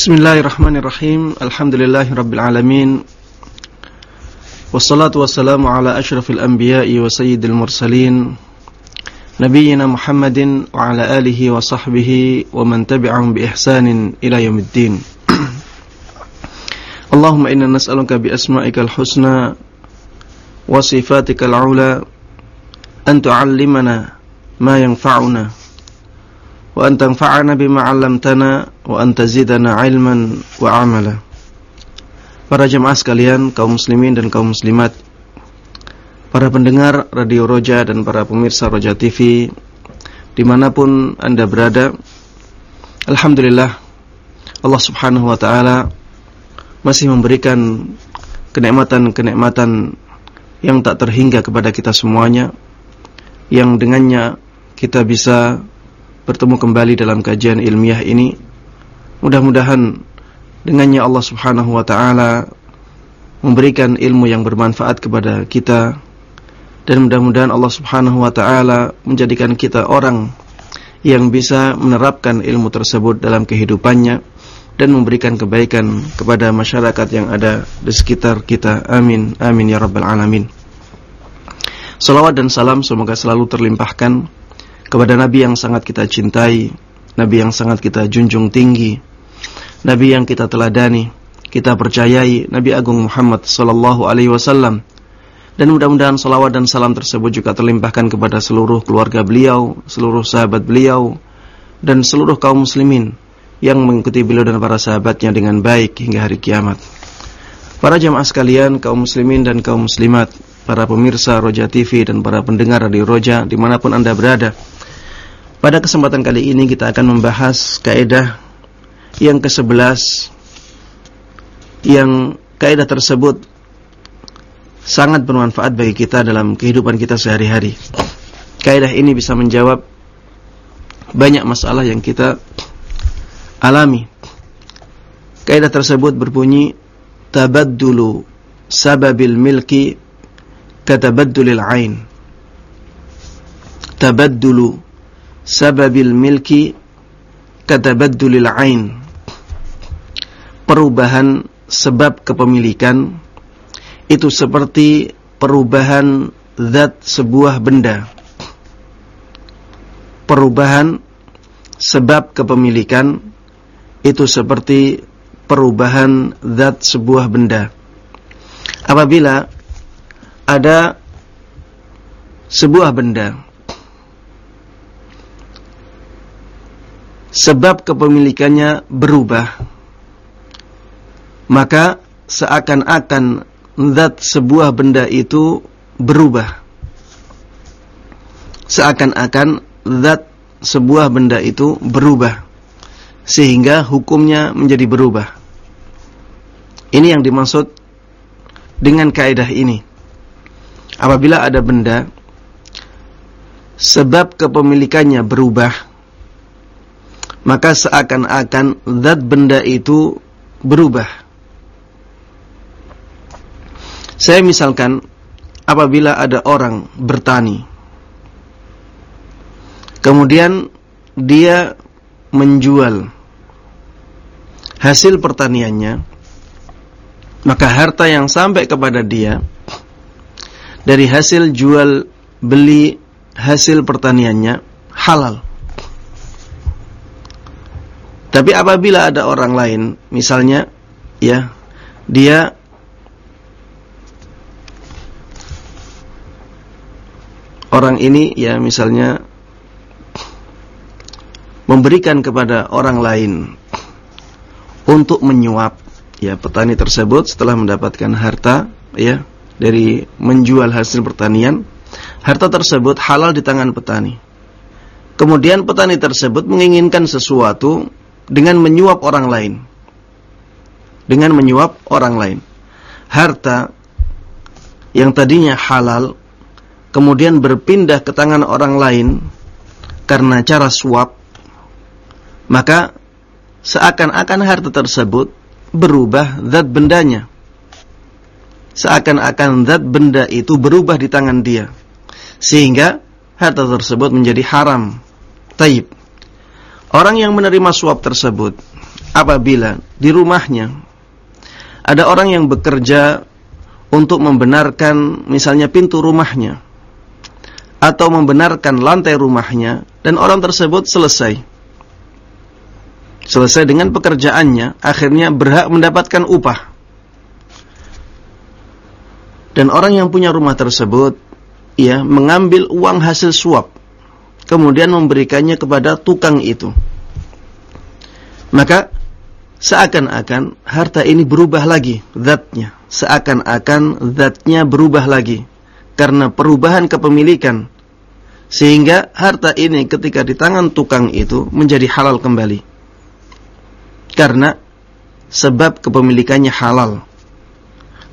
Bismillahirrahmanirrahim. Alhamdulillahirabbil alamin. Wassalatu wassalamu ala asyrafil anbiya'i wa sayyidil mursalin. Nabiyyina Muhammadin wa ala alihi wa sahbihi wa man tabi'ahum bi ihsanin ila yaumiddin. Allahumma inna nas'aluka bi asma'ikal husna wa sifatikal ula an tu'allimana ma bima 'allamtana wa an tazidana 'ilman wa 'amala. Para jemaah sekalian, kaum muslimin dan kaum muslimat, para pendengar Radio Roja dan para pemirsa Roja TV di mana pun anda berada, Alhamdulillah Allah subhanahu wa ta'ala masih memberikan kenikmatan-kenikmatan yang tak terhingga kepada kita semuanya, yang dengannya kita bisa bertemu kembali dalam kajian ilmiah ini. Mudah-mudahan dengannya Allah Subhanahu wa taala memberikan ilmu yang bermanfaat kepada kita dan mudah-mudahan Allah Subhanahu wa taala menjadikan kita orang yang bisa menerapkan ilmu tersebut dalam kehidupannya dan memberikan kebaikan kepada masyarakat yang ada di sekitar kita. Amin. Amin ya rabbal alamin. Salawat dan salam semoga selalu terlimpahkan kepada Nabi yang sangat kita cintai, Nabi yang sangat kita junjung tinggi, Nabi yang kita teladani, kita percayai, Nabi Agung Muhammad sallallahu alaihi wasallam. Dan mudah-mudahan salawat dan salam tersebut juga terlimpahkan kepada seluruh keluarga beliau, seluruh sahabat beliau, dan seluruh kaum muslimin yang mengikuti beliau dan para sahabatnya dengan baik hingga hari kiamat. Para jamaah sekalian, kaum muslimin dan kaum muslimat, para pemirsa Roja TV dan para pendengar Radio Roja di mana pun anda berada. Pada kesempatan kali ini kita akan membahas kaidah yang ke-11 yang kaidah tersebut sangat bermanfaat bagi kita dalam kehidupan kita sehari-hari. Kaidah ini bisa menjawab banyak masalah yang kita alami. Kaidah tersebut berbunyi tabaddulu sababil milki katabaddulil ain. Tabaddulu sababil milki katabaddulil ain. Perubahan sebab kepemilikan itu seperti perubahan zat sebuah benda. Perubahan sebab kepemilikan itu seperti perubahan zat sebuah benda. Apabila ada sebuah benda sebab kepemilikannya berubah. Maka seakan-akan zat sebuah benda itu berubah. Seakan-akan zat sebuah benda itu berubah sehingga hukumnya menjadi berubah. Ini yang dimaksud dengan kaidah ini. Apabila ada benda sebab kepemilikannya berubah maka seakan-akan zat benda itu berubah. Saya misalkan apabila ada orang bertani kemudian dia menjual hasil pertaniannya maka harta yang sampai kepada dia dari hasil jual beli hasil pertaniannya halal tapi apabila ada orang lain, misalnya ya, dia orang ini ya misalnya memberikan kepada orang lain untuk menyuap ya petani tersebut setelah mendapatkan harta ya dari menjual hasil pertanian, harta tersebut halal di tangan petani. Kemudian petani tersebut menginginkan sesuatu dengan menyuap orang lain. Dengan menyuap orang lain. Harta yang tadinya halal kemudian berpindah ke tangan orang lain karena cara suap, maka seakan-akan harta tersebut berubah zat bendanya. Seakan-akan zat benda itu berubah di tangan dia. Sehingga harta tersebut menjadi haram. Taib. Orang yang menerima suap tersebut, apabila di rumahnya ada orang yang bekerja untuk membenarkan misalnya pintu rumahnya atau membenarkan lantai rumahnya dan orang tersebut selesai. Selesai dengan pekerjaannya akhirnya berhak mendapatkan upah. Dan orang yang punya rumah tersebut ya mengambil uang hasil suap kemudian memberikannya kepada tukang itu. Maka seakan-akan harta ini berubah lagi zatnya. Seakan-akan zatnya berubah lagi karena perubahan kepemilikan. Sehingga harta ini ketika di tangan tukang itu menjadi halal kembali. Karena sebab kepemilikannya halal.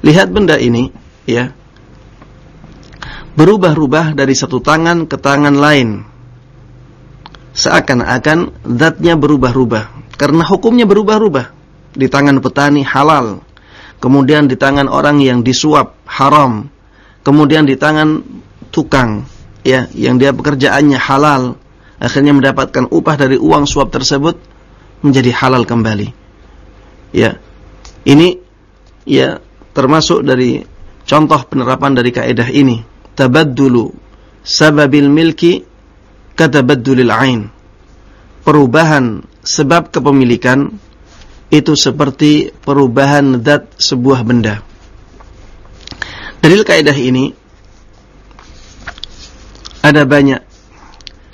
Lihat benda ini ya. Berubah-ubah dari satu tangan ke tangan lain seakan-akan zatnya berubah-ubah karena hukumnya berubah-ubah. Di tangan petani halal, kemudian di tangan orang yang disuap haram, kemudian di tangan tukang ya yang dia pekerjaannya halal, akhirnya mendapatkan upah dari uang suap tersebut menjadi halal kembali. Ya. Ini ya termasuk dari contoh penerapan dari kaidah ini. Tabaddulu sababil milki katabaddulil ain. Perubahan sebab kepemilikan itu seperti perubahan zat sebuah benda. Dalil kaidah ini ada banyak.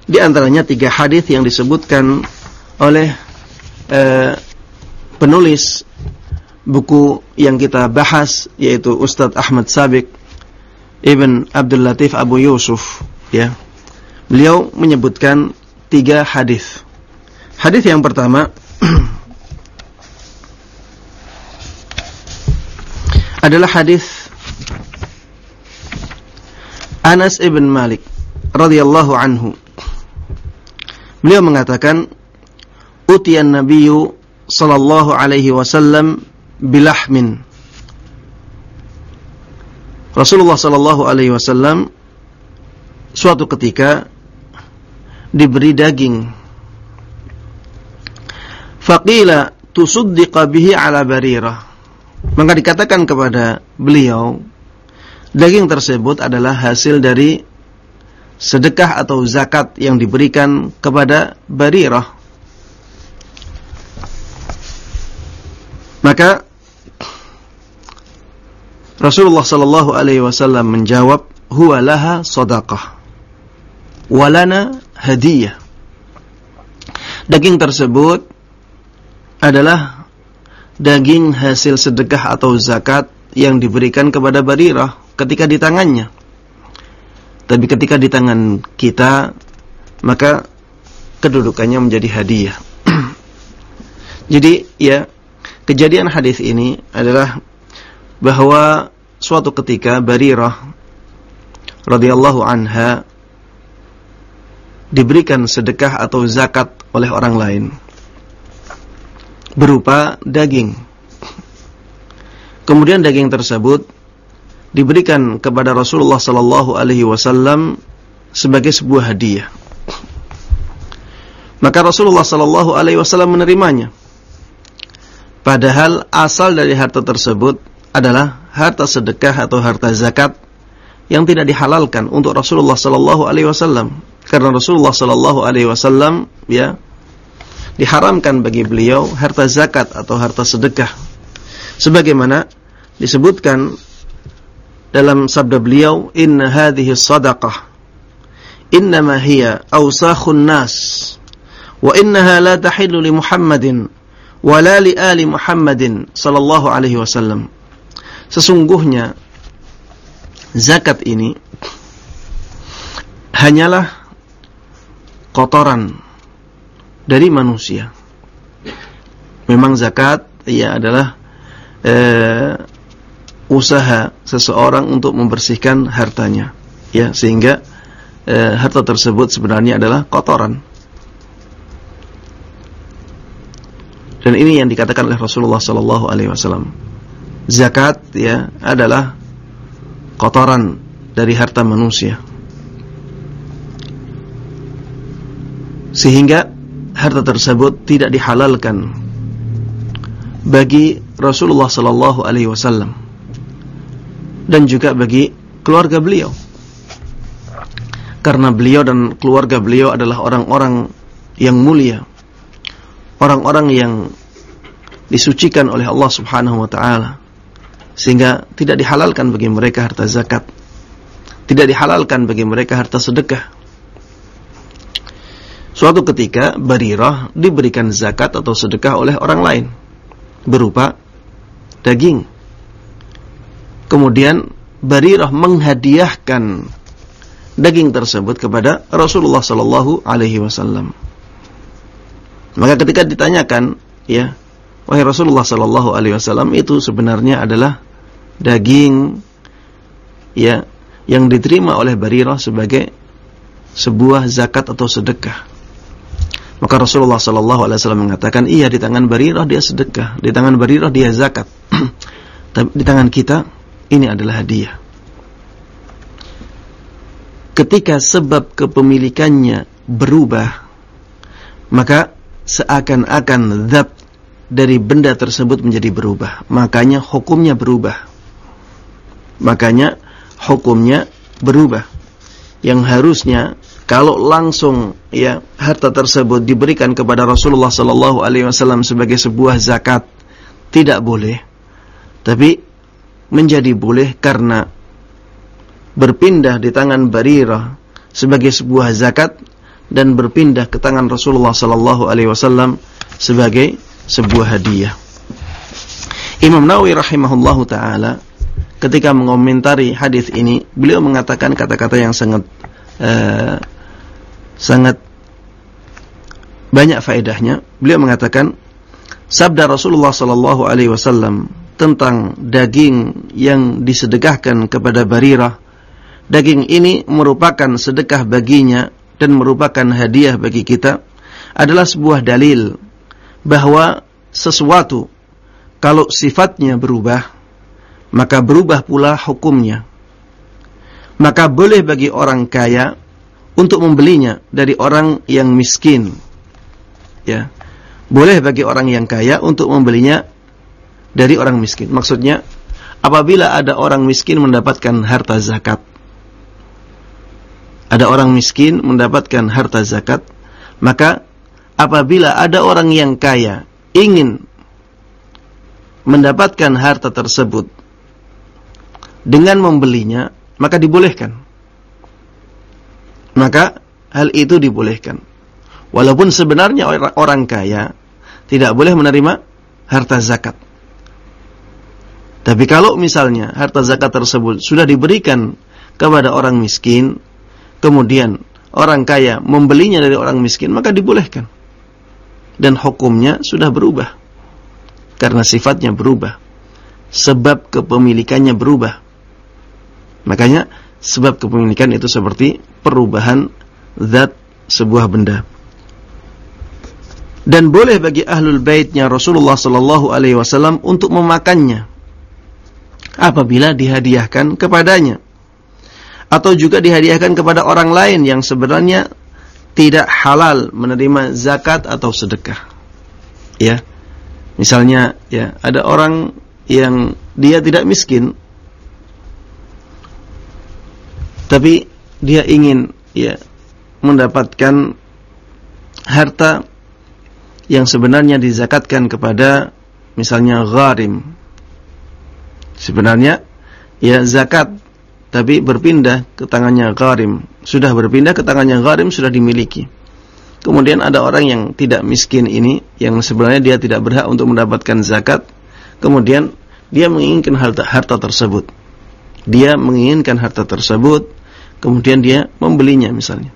Di antaranya tiga hadis yang disebutkan oleh uh, penulis buku yang kita bahas yaitu Ustadz Ahmad Sabik Ibn Abdul Latif Abu Yusuf ya. Beliau menyebutkan tiga hadis. Hadis yang pertama adalah hadis Anas ibn Malik radhiyallahu anhu. Beliau mengatakan, "Utiyan Nabiyyu sallallahu alaihi wasallam bilahmin." Rasulullah sallallahu alaihi wasallam suatu ketika diberi daging Faqila tusuddiqa bihi ala barirah. Maka dikatakan kepada beliau, daging tersebut adalah hasil dari sedekah atau zakat yang diberikan kepada barirah. Maka Rasulullah sallallahu alaihi wasallam menjawab, "Huwa laha shadaqah. Walana hadiyah." Daging tersebut adalah daging hasil sedekah atau zakat yang diberikan kepada Barirah ketika di tangannya. Tapi ketika di tangan kita, maka kedudukannya menjadi hadiah. Jadi ya, kejadian hadis ini adalah bahwa suatu ketika Barirah radhiyallahu anha diberikan sedekah atau zakat oleh orang lain berupa daging. Kemudian daging tersebut diberikan kepada Rasulullah sallallahu alaihi wasallam sebagai sebuah hadiah. Maka Rasulullah sallallahu alaihi wasallam menerimanya. Padahal asal dari harta tersebut adalah harta sedekah atau harta zakat yang tidak dihalalkan untuk Rasulullah sallallahu alaihi wasallam. Karena Rasulullah sallallahu alaihi wasallam ya diharamkan bagi beliau harta zakat atau harta sedekah. Sebagaimana disebutkan dalam sabda beliau, "Inna hadhihi sadaqah innama hiya awsakhun nas wa innaha la tahillu li Muhammadin wa la li ali Muhammadin sallallahu alaihi wasallam." Sesungguhnya zakat ini hanyalah kotoran dari manusia. Memang zakat ya adalah eh, usaha seseorang untuk membersihkan hartanya, ya sehingga eh, harta tersebut sebenarnya adalah kotoran. Dan ini yang dikatakan oleh Rasulullah Sallallahu Alaihi Wasallam. Zakat ya adalah kotoran dari harta manusia. Sehingga harta tersebut tidak dihalalkan bagi Rasulullah sallallahu alaihi wasallam dan juga bagi keluarga beliau. Karena beliau dan keluarga beliau adalah orang-orang yang mulia. Orang-orang yang disucikan oleh Allah Subhanahu wa taala. Sehingga tidak dihalalkan bagi mereka harta zakat. Tidak dihalalkan bagi mereka harta sedekah. Suatu ketika Barirah diberikan zakat atau sedekah oleh orang lain berupa daging. Kemudian Barirah menghadiahkan daging tersebut kepada Rasulullah sallallahu alaihi wasallam. Maka ketika ditanyakan, ya, wahai Rasulullah sallallahu alaihi wasallam itu sebenarnya adalah daging ya yang diterima oleh Barirah sebagai sebuah zakat atau sedekah. Maka Rasulullah sallallahu alaihi wasallam mengatakan, "Iya, di tangan Barirah dia sedekah, di tangan Barirah dia zakat. Di tangan kita ini adalah hadiah." Ketika sebab kepemilikannya berubah, maka seakan-akan zat dari benda tersebut menjadi berubah. Makanya hukumnya berubah. Makanya hukumnya berubah. Yang harusnya kalau langsung ya harta tersebut diberikan kepada Rasulullah sallallahu alaihi wasallam sebagai sebuah zakat tidak boleh tapi menjadi boleh karena berpindah di tangan Barirah sebagai sebuah zakat dan berpindah ke tangan Rasulullah sallallahu alaihi wasallam sebagai sebuah hadiah. Imam Nawawi rahimahullahu taala ketika mengomentari hadis ini, beliau mengatakan kata-kata yang sangat uh, sangat banyak faedahnya. Beliau mengatakan sabda Rasulullah sallallahu alaihi wasallam tentang daging yang disedekahkan kepada Barirah. Daging ini merupakan sedekah baginya dan merupakan hadiah bagi kita adalah sebuah dalil bahwa sesuatu kalau sifatnya berubah maka berubah pula hukumnya. Maka boleh bagi orang kaya untuk membelinya dari orang yang miskin. Ya. Boleh bagi orang yang kaya untuk membelinya dari orang miskin. Maksudnya, apabila ada orang miskin mendapatkan harta zakat. Ada orang miskin mendapatkan harta zakat, maka apabila ada orang yang kaya ingin mendapatkan harta tersebut dengan membelinya, maka dibolehkan maka hal itu dibolehkan. Walaupun sebenarnya orang kaya tidak boleh menerima harta zakat. Tapi kalau misalnya harta zakat tersebut sudah diberikan kepada orang miskin, kemudian orang kaya membelinya dari orang miskin, maka dibolehkan. Dan hukumnya sudah berubah. Karena sifatnya berubah. Sebab kepemilikannya berubah. Makanya sebab kepemilikan itu seperti perubahan zat sebuah benda. Dan boleh bagi ahlul baitnya Rasulullah sallallahu alaihi wasallam untuk memakannya apabila dihadiahkan kepadanya atau juga dihadiahkan kepada orang lain yang sebenarnya tidak halal menerima zakat atau sedekah. Ya. Misalnya ya, ada orang yang dia tidak miskin tapi dia ingin ya mendapatkan harta yang sebenarnya dizakatkan kepada misalnya gharim. Sebenarnya ya zakat tapi berpindah ke tangannya gharim. Sudah berpindah ke tangannya gharim sudah dimiliki. Kemudian ada orang yang tidak miskin ini yang sebenarnya dia tidak berhak untuk mendapatkan zakat. Kemudian dia menginginkan harta, harta tersebut. Dia menginginkan harta tersebut kemudian dia membelinya misalnya.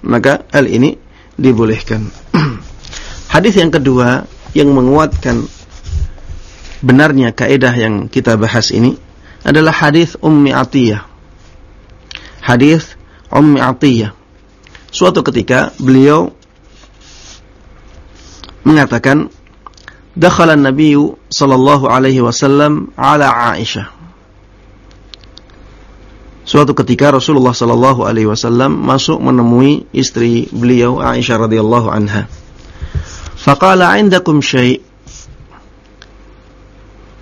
Maka hal ini dibolehkan. Hadis yang kedua yang menguatkan benarnya kaidah yang kita bahas ini adalah hadis Ummi Atiyah. Hadis Ummi Atiyah. Suatu ketika beliau mengatakan, "Dakhala an-nabiy sallallahu alaihi wasallam ala Aisyah." Suatu ketika Rasulullah sallallahu alaihi wasallam masuk menemui istri beliau Aisyah radhiyallahu anha. Faqala 'indakum syai'?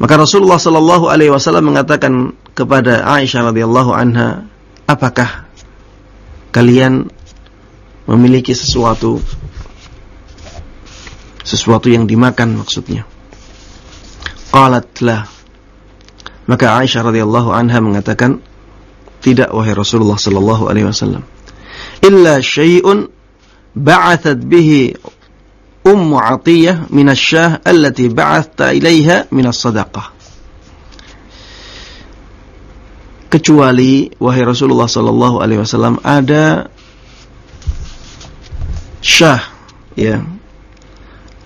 Maka Rasulullah sallallahu alaihi wasallam mengatakan kepada Aisyah radhiyallahu anha, "Apakah kalian memiliki sesuatu sesuatu yang dimakan maksudnya?" Qalat la. Maka Aisyah radhiyallahu anha mengatakan, "Tidak wahai Rasulullah sallallahu alaihi wasallam. Illa syai'un ba'athat bihi Ummu Atiyah minasyah allati ba'athta ilaiha minas sadaqah. Kecuali wahai Rasulullah sallallahu alaihi wasallam ada syah ya.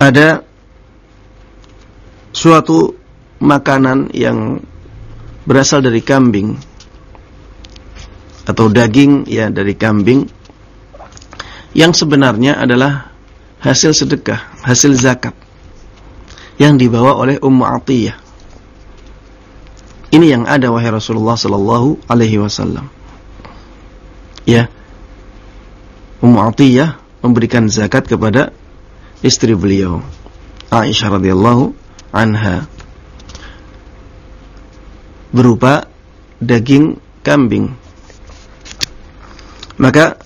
Ada suatu makanan yang berasal dari kambing atau daging ya dari kambing yang sebenarnya adalah hasil sedekah, hasil zakat yang dibawa oleh Ummu Atiyah. Ini yang ada wahai Rasulullah sallallahu alaihi wasallam. Ya. Ummu Atiyah memberikan zakat kepada istri beliau, Aisyah radhiyallahu anha. Berupa daging kambing. Maka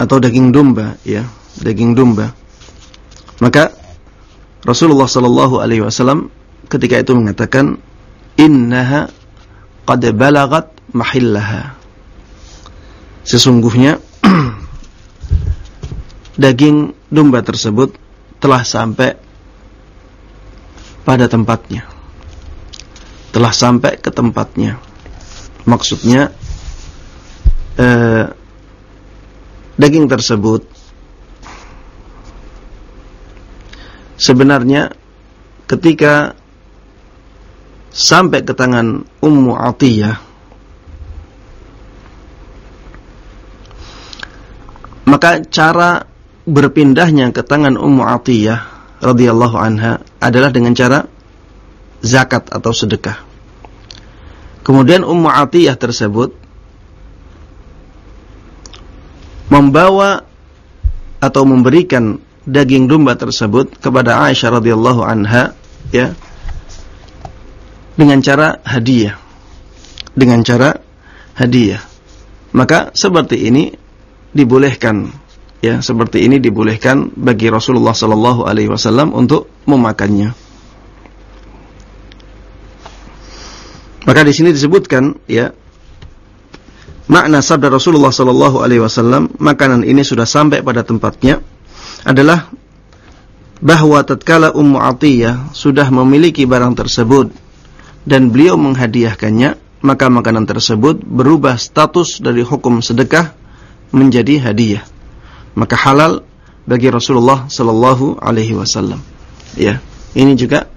atau daging domba ya, daging domba maka Rasulullah sallallahu alaihi wasallam ketika itu mengatakan innaha qad balagat mahillaha. Sesungguhnya daging domba tersebut telah sampai pada tempatnya. Telah sampai ke tempatnya. Maksudnya eh, daging tersebut sebenarnya ketika sampai ke tangan Ummu Atiyah maka cara berpindahnya ke tangan Ummu Atiyah radhiyallahu anha adalah dengan cara zakat atau sedekah. Kemudian Ummu Atiyah tersebut membawa atau memberikan daging domba tersebut kepada Aisyah radhiyallahu anha ya dengan cara hadiah. Dengan cara hadiah. Maka seperti ini dibolehkan ya seperti ini dibolehkan bagi Rasulullah sallallahu alaihi wasallam untuk memakannya. Maka di sini disebutkan ya makna sabda Rasulullah sallallahu alaihi wasallam makanan ini sudah sampai pada tempatnya adalah bahwa tatkala Ummu Atiyah sudah memiliki barang tersebut dan beliau menghadiahkannya, maka makanan tersebut berubah status dari hukum sedekah menjadi hadiah. Maka halal bagi Rasulullah sallallahu alaihi wasallam. Ya, ini juga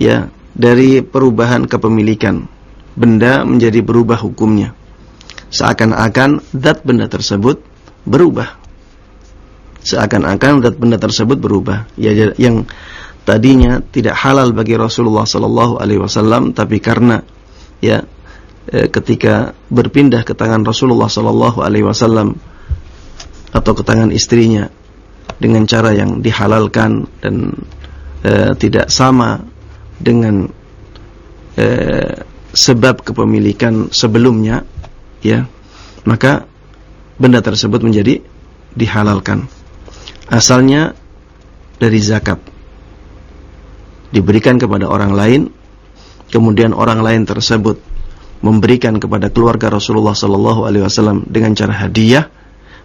ya dari perubahan kepemilikan. Benda menjadi berubah hukumnya. Seakan-akan zat benda tersebut berubah seakan-akan zat benda tersebut berubah. Ya, yang tadinya tidak halal bagi Rasulullah sallallahu alaihi wasallam tapi karena ya e, ketika berpindah ke tangan Rasulullah sallallahu alaihi wasallam atau ke tangan istrinya dengan cara yang dihalalkan dan e, tidak sama dengan e, sebab kepemilikan sebelumnya ya maka benda tersebut menjadi dihalalkan. Asalnya dari zakat diberikan kepada orang lain kemudian orang lain tersebut memberikan kepada keluarga Rasulullah sallallahu alaihi wasallam dengan cara hadiah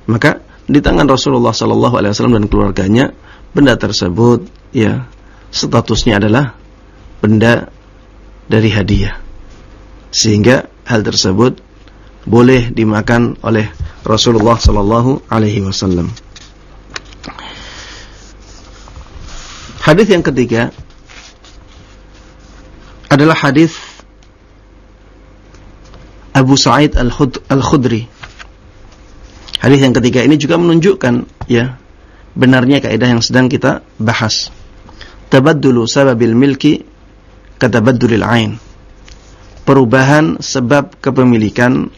maka di tangan Rasulullah sallallahu alaihi wasallam dan keluarganya benda tersebut ya statusnya adalah benda dari hadiah. Sehingga hal tersebut boleh dimakan oleh Rasulullah sallallahu alaihi wasallam. Hadis yang ketiga adalah hadis Abu Sa'id Al-Khudri. Hadis yang ketiga ini juga menunjukkan ya benarnya kaidah yang sedang kita bahas. Tabaddulu sababil milki katabaddulil ain. Perubahan sebab kepemilikan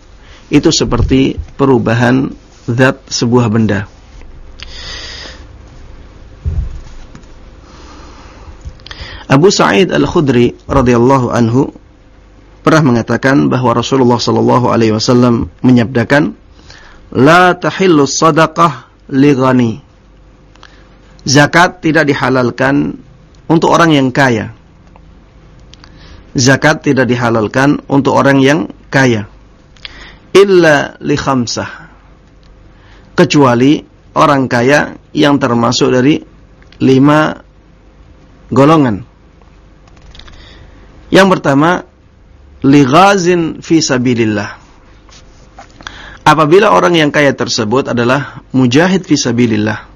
itu seperti perubahan zat sebuah benda. Abu Sa'id Al-Khudri radhiyallahu anhu pernah mengatakan bahwa Rasulullah sallallahu alaihi wasallam menyabdakan la tahillu sadaqah li ghani. Zakat tidak dihalalkan untuk orang yang kaya. Zakat tidak dihalalkan untuk orang yang kaya. Illa li khamsah. Kecuali orang kaya yang termasuk dari lima golongan. Yang pertama, li ghazin fi sabilillah. Apabila orang yang kaya tersebut adalah mujahid fisabilillah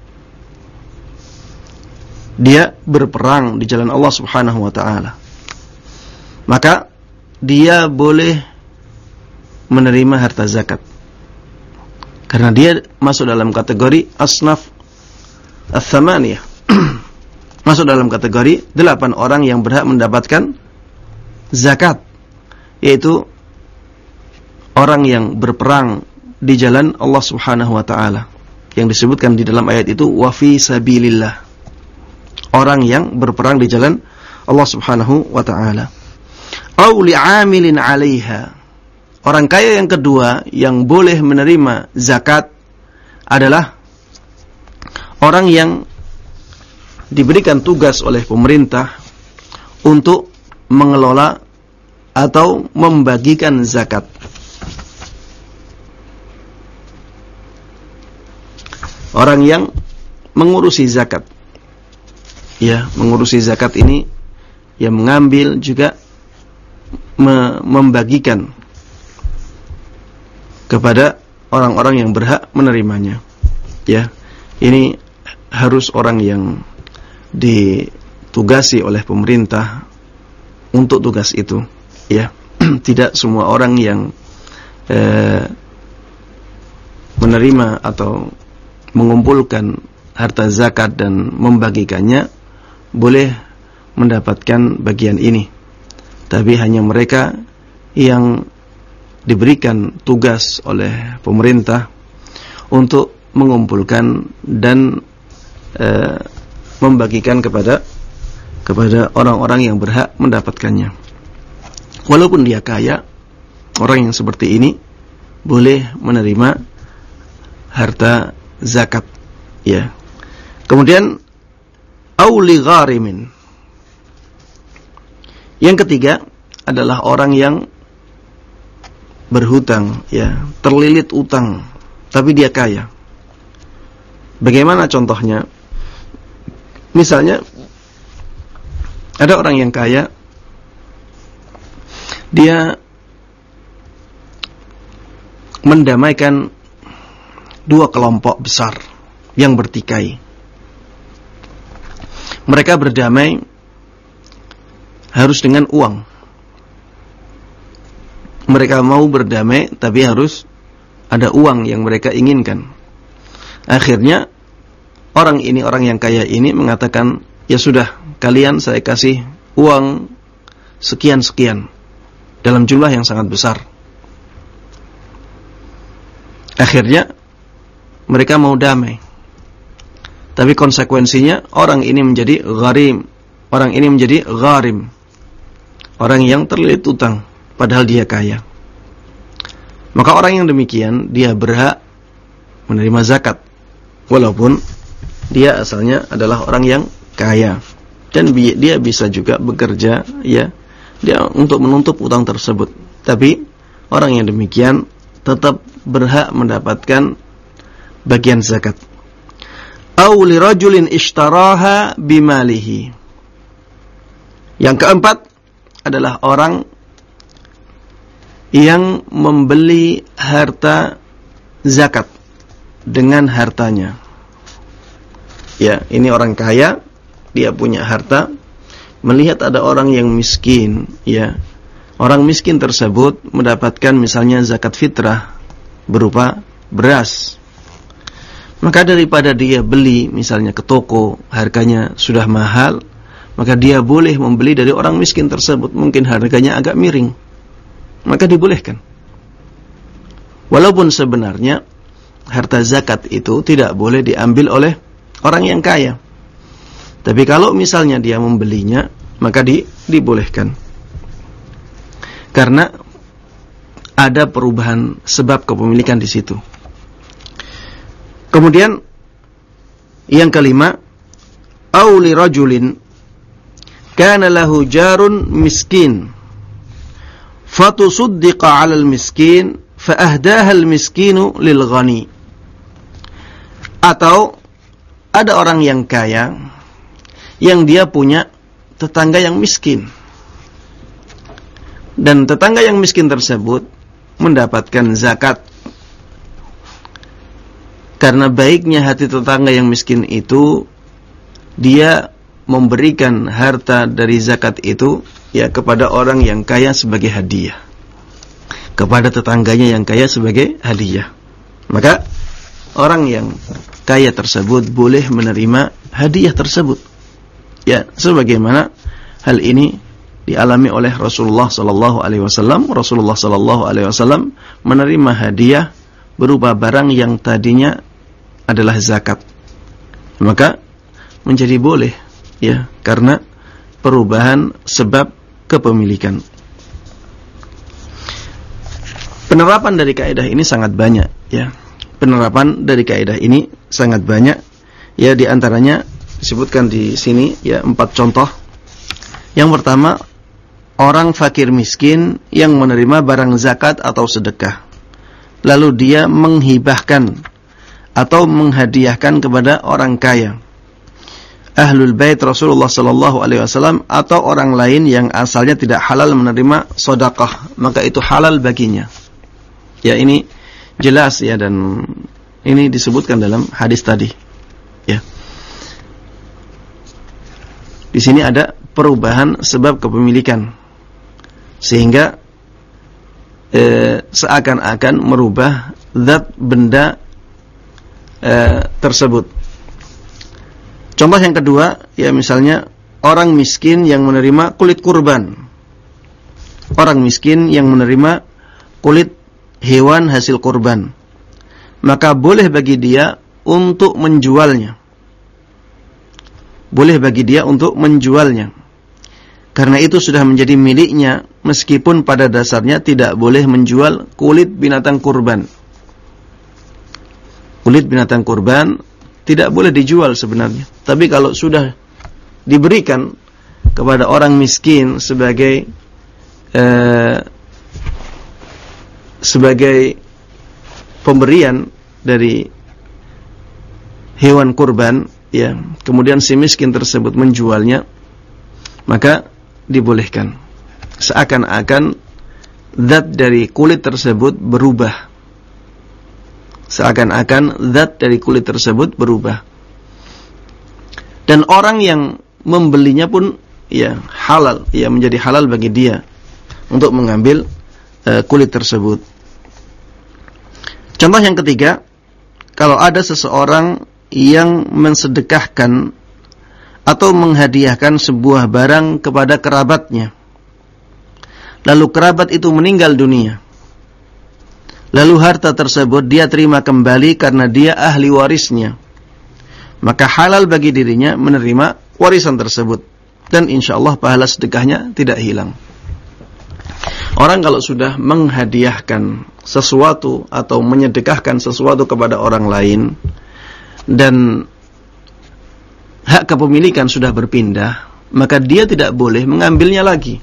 dia berperang di jalan Allah Subhanahu wa taala maka dia boleh menerima harta zakat. Karena dia masuk dalam kategori asnaf ats-tsamaniyah masuk dalam kategori delapan orang yang berhak mendapatkan zakat yaitu orang yang berperang di jalan Allah Subhanahu wa taala. Yang disebutkan di dalam ayat itu wa fi sabilillah. Orang yang berperang di jalan Allah Subhanahu wa taala. Au li'amilin 'alaiha. Orang kaya yang kedua yang boleh menerima zakat adalah orang yang diberikan tugas oleh pemerintah untuk mengelola atau membagikan zakat. orang yang mengurusi zakat. Ya, mengurusi zakat ini ya mengambil juga me membagikan kepada orang-orang yang berhak menerimanya. Ya. Ini harus orang yang ditugasi oleh pemerintah untuk tugas itu, ya. Tidak semua orang yang eh, menerima atau mengumpulkan harta zakat dan membagikannya boleh mendapatkan bagian ini. Tapi hanya mereka yang diberikan tugas oleh pemerintah untuk mengumpulkan dan e, membagikan kepada kepada orang-orang yang berhak mendapatkannya. Walaupun dia kaya, orang yang seperti ini boleh menerima harta zakat ya. Kemudian auli gharimin. Yang ketiga adalah orang yang berhutang ya terlilit utang tapi dia kaya. Bagaimana contohnya? Misalnya ada orang yang kaya dia mendamaikan dua kelompok besar yang bertikai. Mereka berdamai harus dengan uang. Mereka mau berdamai tapi harus ada uang yang mereka inginkan. Akhirnya orang ini orang yang kaya ini mengatakan, "Ya sudah, kalian saya kasih uang sekian-sekian dalam jumlah yang sangat besar." Akhirnya mereka mau damai. Tapi konsekuensinya orang ini menjadi gharim, orang ini menjadi gharim. Orang yang terlilit utang padahal dia kaya. Maka orang yang demikian dia berhak menerima zakat walaupun dia asalnya adalah orang yang kaya dan dia bisa juga bekerja ya dia untuk menutup utang tersebut. Tapi orang yang demikian tetap berhak mendapatkan bagian zakat. Au li rajulin ishtaraha bimalihi. Yang keempat adalah orang yang membeli harta zakat dengan hartanya. Ya, ini orang kaya, dia punya harta, melihat ada orang yang miskin, ya. Orang miskin tersebut mendapatkan misalnya zakat fitrah berupa beras maka daripada dia beli misalnya ke toko harganya sudah mahal, maka dia boleh membeli dari orang miskin tersebut mungkin harganya agak miring. Maka dibolehkan. Walaupun sebenarnya harta zakat itu tidak boleh diambil oleh orang yang kaya. Tapi kalau misalnya dia membelinya, maka di, dibolehkan. Karena ada perubahan sebab kepemilikan di situ. Kemudian yang kelima, auli rajulin kana lahu jarun miskin fatusuddiqa 'ala al-miskin fa ahdaha al-miskinu lil ghani. Atau ada orang yang kaya yang dia punya tetangga yang miskin. Dan tetangga yang miskin tersebut mendapatkan zakat. Karena baiknya hati tetangga yang miskin itu dia memberikan harta dari zakat itu ya kepada orang yang kaya sebagai hadiah. Kepada tetangganya yang kaya sebagai hadiah. Maka orang yang kaya tersebut boleh menerima hadiah tersebut. Ya, sebagaimana hal ini dialami oleh Rasulullah sallallahu alaihi wasallam. Rasulullah sallallahu alaihi wasallam menerima hadiah berupa barang yang tadinya adalah zakat. Maka menjadi boleh ya karena perubahan sebab kepemilikan. Penerapan dari kaidah ini sangat banyak ya. Penerapan dari kaidah ini sangat banyak ya di antaranya disebutkan di sini ya empat contoh. Yang pertama orang fakir miskin yang menerima barang zakat atau sedekah. Lalu dia menghibahkan atau menghadiahkan kepada orang kaya. Ahlul Bait Rasulullah sallallahu alaihi wasallam atau orang lain yang asalnya tidak halal menerima sedekah, maka itu halal baginya. Ya ini jelas ya dan ini disebutkan dalam hadis tadi. Ya. Di sini ada perubahan sebab kepemilikan sehingga eh, seakan-akan merubah zat benda eh, tersebut. Contoh yang kedua, ya misalnya orang miskin yang menerima kulit kurban. Orang miskin yang menerima kulit hewan hasil kurban. Maka boleh bagi dia untuk menjualnya. Boleh bagi dia untuk menjualnya. Karena itu sudah menjadi miliknya meskipun pada dasarnya tidak boleh menjual kulit binatang kurban. Kulit binatang kurban tidak boleh dijual sebenarnya. Tapi kalau sudah diberikan kepada orang miskin sebagai eh, sebagai pemberian dari hewan kurban, ya, kemudian si miskin tersebut menjualnya, maka dibolehkan. Seakan-akan zat dari kulit tersebut berubah. Seakan-akan zat dari kulit tersebut berubah. Dan orang yang membelinya pun ya halal, ya menjadi halal bagi dia untuk mengambil uh, kulit tersebut. Contoh yang ketiga, kalau ada seseorang yang mensedekahkan atau menghadiahkan sebuah barang kepada kerabatnya. Lalu kerabat itu meninggal dunia. Lalu harta tersebut dia terima kembali karena dia ahli warisnya. Maka halal bagi dirinya menerima warisan tersebut. Dan insya Allah pahala sedekahnya tidak hilang. Orang kalau sudah menghadiahkan sesuatu atau menyedekahkan sesuatu kepada orang lain dan hak kepemilikan sudah berpindah, maka dia tidak boleh mengambilnya lagi.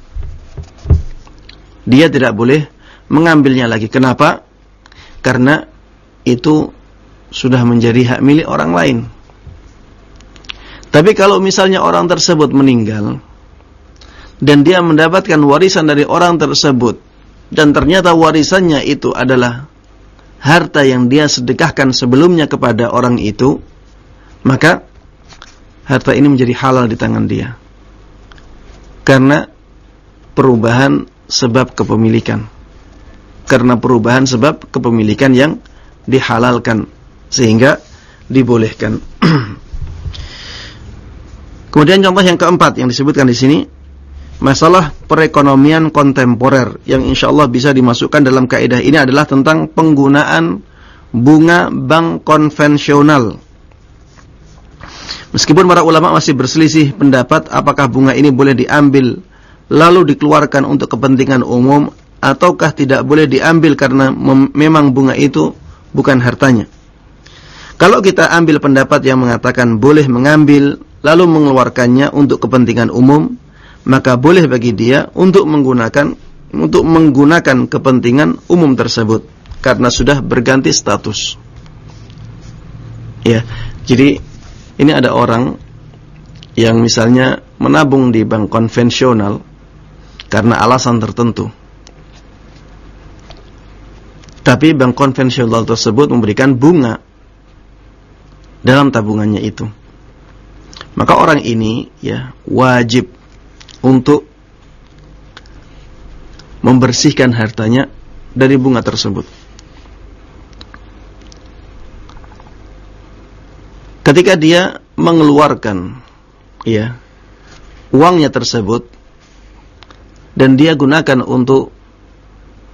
Dia tidak boleh mengambilnya lagi. Kenapa? Karena itu sudah menjadi hak milik orang lain. Tapi kalau misalnya orang tersebut meninggal dan dia mendapatkan warisan dari orang tersebut dan ternyata warisannya itu adalah harta yang dia sedekahkan sebelumnya kepada orang itu, maka harta ini menjadi halal di tangan dia. Karena perubahan sebab kepemilikan. Karena perubahan sebab kepemilikan yang dihalalkan sehingga dibolehkan. Kemudian contoh yang keempat yang disebutkan di sini masalah perekonomian kontemporer yang insya Allah bisa dimasukkan dalam kaidah ini adalah tentang penggunaan bunga bank konvensional Meskipun para ulama masih berselisih pendapat apakah bunga ini boleh diambil lalu dikeluarkan untuk kepentingan umum ataukah tidak boleh diambil karena memang bunga itu bukan hartanya. Kalau kita ambil pendapat yang mengatakan boleh mengambil lalu mengeluarkannya untuk kepentingan umum, maka boleh bagi dia untuk menggunakan untuk menggunakan kepentingan umum tersebut karena sudah berganti status. Ya. Jadi ini ada orang yang misalnya menabung di bank konvensional karena alasan tertentu. Tapi bank konvensional tersebut memberikan bunga dalam tabungannya itu. Maka orang ini ya wajib untuk membersihkan hartanya dari bunga tersebut. Ketika dia mengeluarkan ya uangnya tersebut dan dia gunakan untuk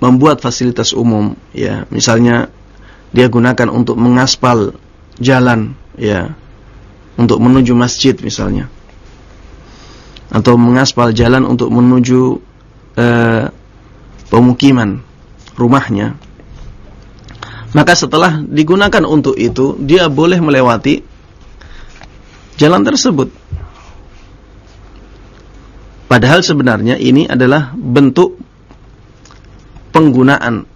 membuat fasilitas umum ya misalnya dia gunakan untuk mengaspal jalan ya untuk menuju masjid misalnya atau mengaspal jalan untuk menuju uh, pemukiman rumahnya. Maka setelah digunakan untuk itu dia boleh melewati jalan tersebut. Padahal sebenarnya ini adalah bentuk penggunaan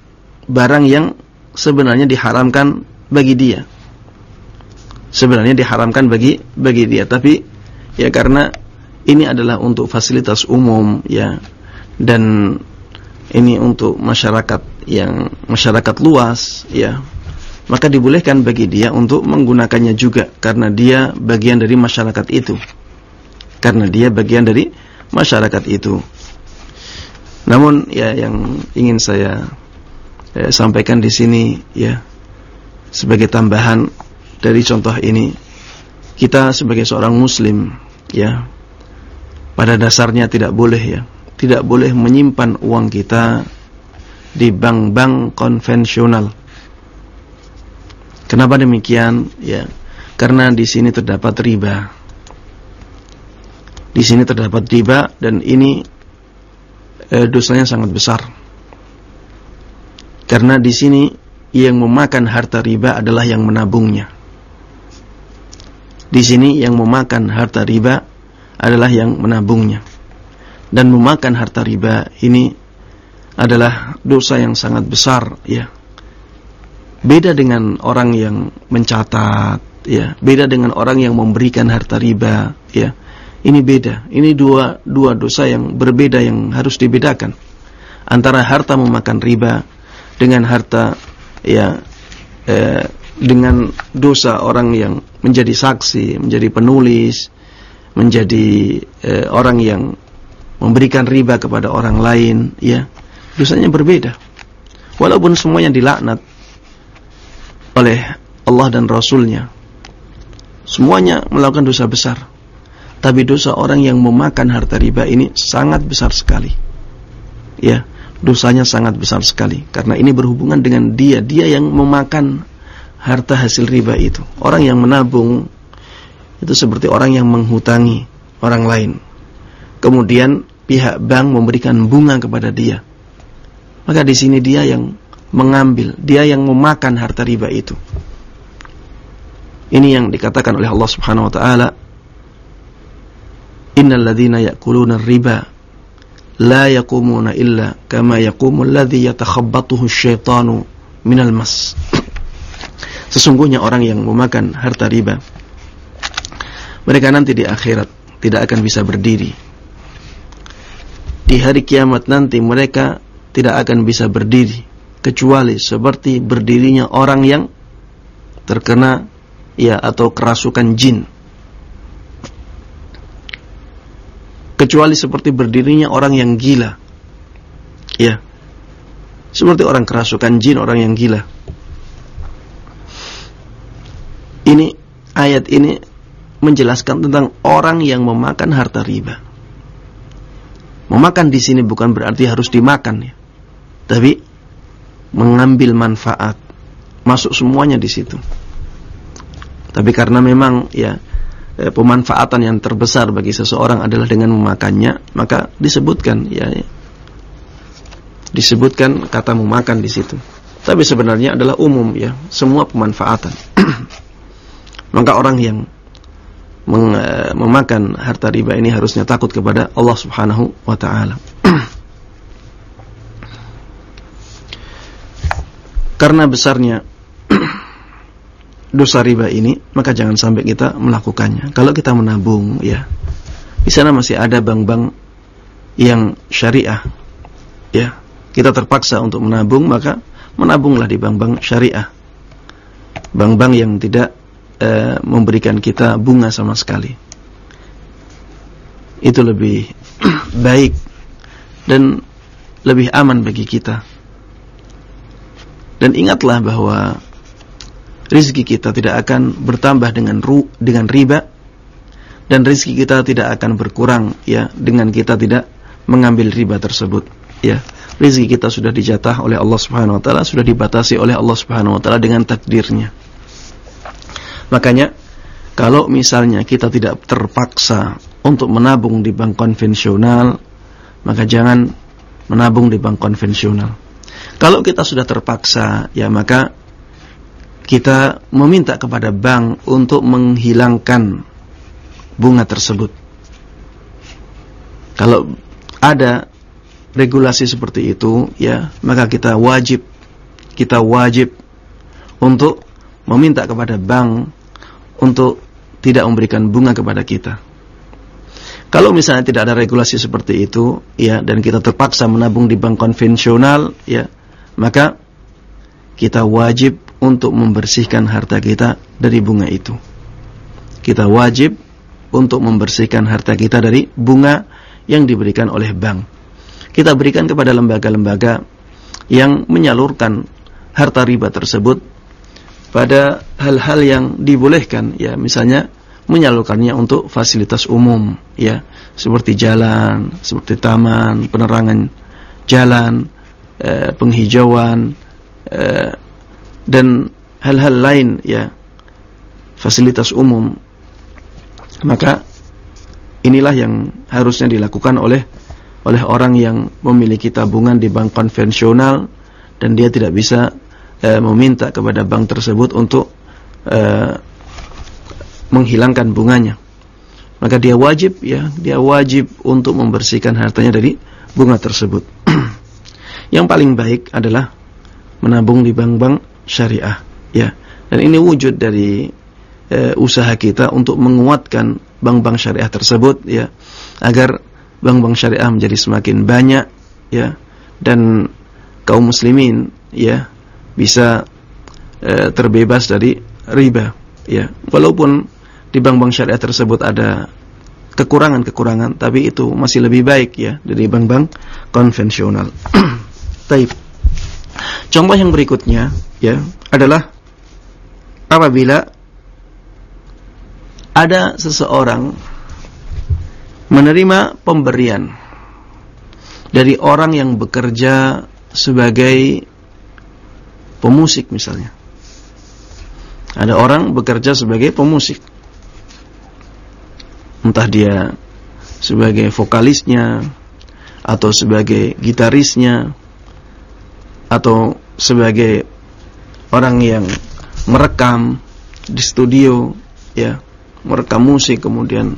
barang yang sebenarnya diharamkan bagi dia. Sebenarnya diharamkan bagi bagi dia, tapi ya karena ini adalah untuk fasilitas umum ya. Dan ini untuk masyarakat yang masyarakat luas ya. Maka dibolehkan bagi dia untuk menggunakannya juga karena dia bagian dari masyarakat itu. Karena dia bagian dari masyarakat itu. Namun ya yang ingin saya eh, sampaikan di sini ya sebagai tambahan dari contoh ini kita sebagai seorang muslim ya pada dasarnya tidak boleh ya tidak boleh menyimpan uang kita di bank-bank konvensional. Kenapa demikian? Ya, karena di sini terdapat riba. Di sini terdapat riba dan ini eh, dosanya sangat besar. Karena di sini yang memakan harta riba adalah yang menabungnya. Di sini yang memakan harta riba adalah yang menabungnya. Dan memakan harta riba ini adalah dosa yang sangat besar, ya. Beda dengan orang yang mencatat, ya. Beda dengan orang yang memberikan harta riba, ya ini beda. Ini dua dua dosa yang berbeda yang harus dibedakan. Antara harta memakan riba dengan harta ya eh, dengan dosa orang yang menjadi saksi, menjadi penulis, menjadi eh, orang yang memberikan riba kepada orang lain, ya. Dosanya berbeda. Walaupun semuanya dilaknat oleh Allah dan Rasulnya. Semuanya melakukan dosa besar tapi dosa orang yang memakan harta riba ini sangat besar sekali. Ya, dosanya sangat besar sekali karena ini berhubungan dengan dia, dia yang memakan harta hasil riba itu. Orang yang menabung itu seperti orang yang menghutangi orang lain. Kemudian pihak bank memberikan bunga kepada dia. Maka di sini dia yang mengambil, dia yang memakan harta riba itu. Ini yang dikatakan oleh Allah Subhanahu wa taala innal ladzina ya'kuluna riba la yaqumuna illa kama yaqumu alladhi yatakhabbathu asyaitanu minal mas sesungguhnya orang yang memakan harta riba mereka nanti di akhirat tidak akan bisa berdiri di hari kiamat nanti mereka tidak akan bisa berdiri kecuali seperti berdirinya orang yang terkena ya atau kerasukan jin kecuali seperti berdirinya orang yang gila. Ya. Seperti orang kerasukan jin, orang yang gila. Ini ayat ini menjelaskan tentang orang yang memakan harta riba. Memakan di sini bukan berarti harus dimakan ya. Tapi mengambil manfaat. Masuk semuanya di situ. Tapi karena memang ya eh, pemanfaatan yang terbesar bagi seseorang adalah dengan memakannya, maka disebutkan ya, ya disebutkan kata memakan di situ. Tapi sebenarnya adalah umum ya, semua pemanfaatan. maka orang yang memakan harta riba ini harusnya takut kepada Allah Subhanahu wa taala. Karena besarnya dosa riba ini, maka jangan sampai kita melakukannya. Kalau kita menabung ya, di sana masih ada bank-bank yang syariah. Ya, kita terpaksa untuk menabung, maka menabunglah di bank-bank syariah. Bank-bank yang tidak e, memberikan kita bunga sama sekali. Itu lebih baik dan lebih aman bagi kita. Dan ingatlah bahwa rizki kita tidak akan bertambah dengan ru, dengan riba dan rizki kita tidak akan berkurang ya dengan kita tidak mengambil riba tersebut ya rizki kita sudah dijatah oleh Allah Subhanahu wa taala sudah dibatasi oleh Allah Subhanahu wa taala dengan takdirnya makanya kalau misalnya kita tidak terpaksa untuk menabung di bank konvensional maka jangan menabung di bank konvensional kalau kita sudah terpaksa ya maka kita meminta kepada bank untuk menghilangkan bunga tersebut. Kalau ada regulasi seperti itu, ya, maka kita wajib kita wajib untuk meminta kepada bank untuk tidak memberikan bunga kepada kita. Kalau misalnya tidak ada regulasi seperti itu, ya, dan kita terpaksa menabung di bank konvensional, ya, maka kita wajib untuk membersihkan harta kita dari bunga itu. Kita wajib untuk membersihkan harta kita dari bunga yang diberikan oleh bank. Kita berikan kepada lembaga-lembaga yang menyalurkan harta riba tersebut pada hal-hal yang dibolehkan ya misalnya menyalurkannya untuk fasilitas umum ya seperti jalan, seperti taman, penerangan jalan, eh, penghijauan, eh, dan hal-hal lain ya fasilitas umum. Maka inilah yang harusnya dilakukan oleh oleh orang yang memiliki tabungan di bank konvensional dan dia tidak bisa e, meminta kepada bank tersebut untuk e, menghilangkan bunganya. Maka dia wajib ya dia wajib untuk membersihkan hartanya dari bunga tersebut. Yang paling baik adalah menabung di bank-bank syariah ya. Dan ini wujud dari e, usaha kita untuk menguatkan bank-bank syariah tersebut ya agar bank-bank syariah menjadi semakin banyak ya dan kaum muslimin ya bisa e, terbebas dari riba ya walaupun di bank-bank syariah tersebut ada kekurangan-kekurangan tapi itu masih lebih baik ya dari bank-bank konvensional. Taib. Contoh yang berikutnya ya adalah apabila ada seseorang menerima pemberian dari orang yang bekerja sebagai pemusik misalnya. Ada orang bekerja sebagai pemusik. Entah dia sebagai vokalisnya atau sebagai gitarisnya atau sebagai orang yang merekam di studio ya merekam musik kemudian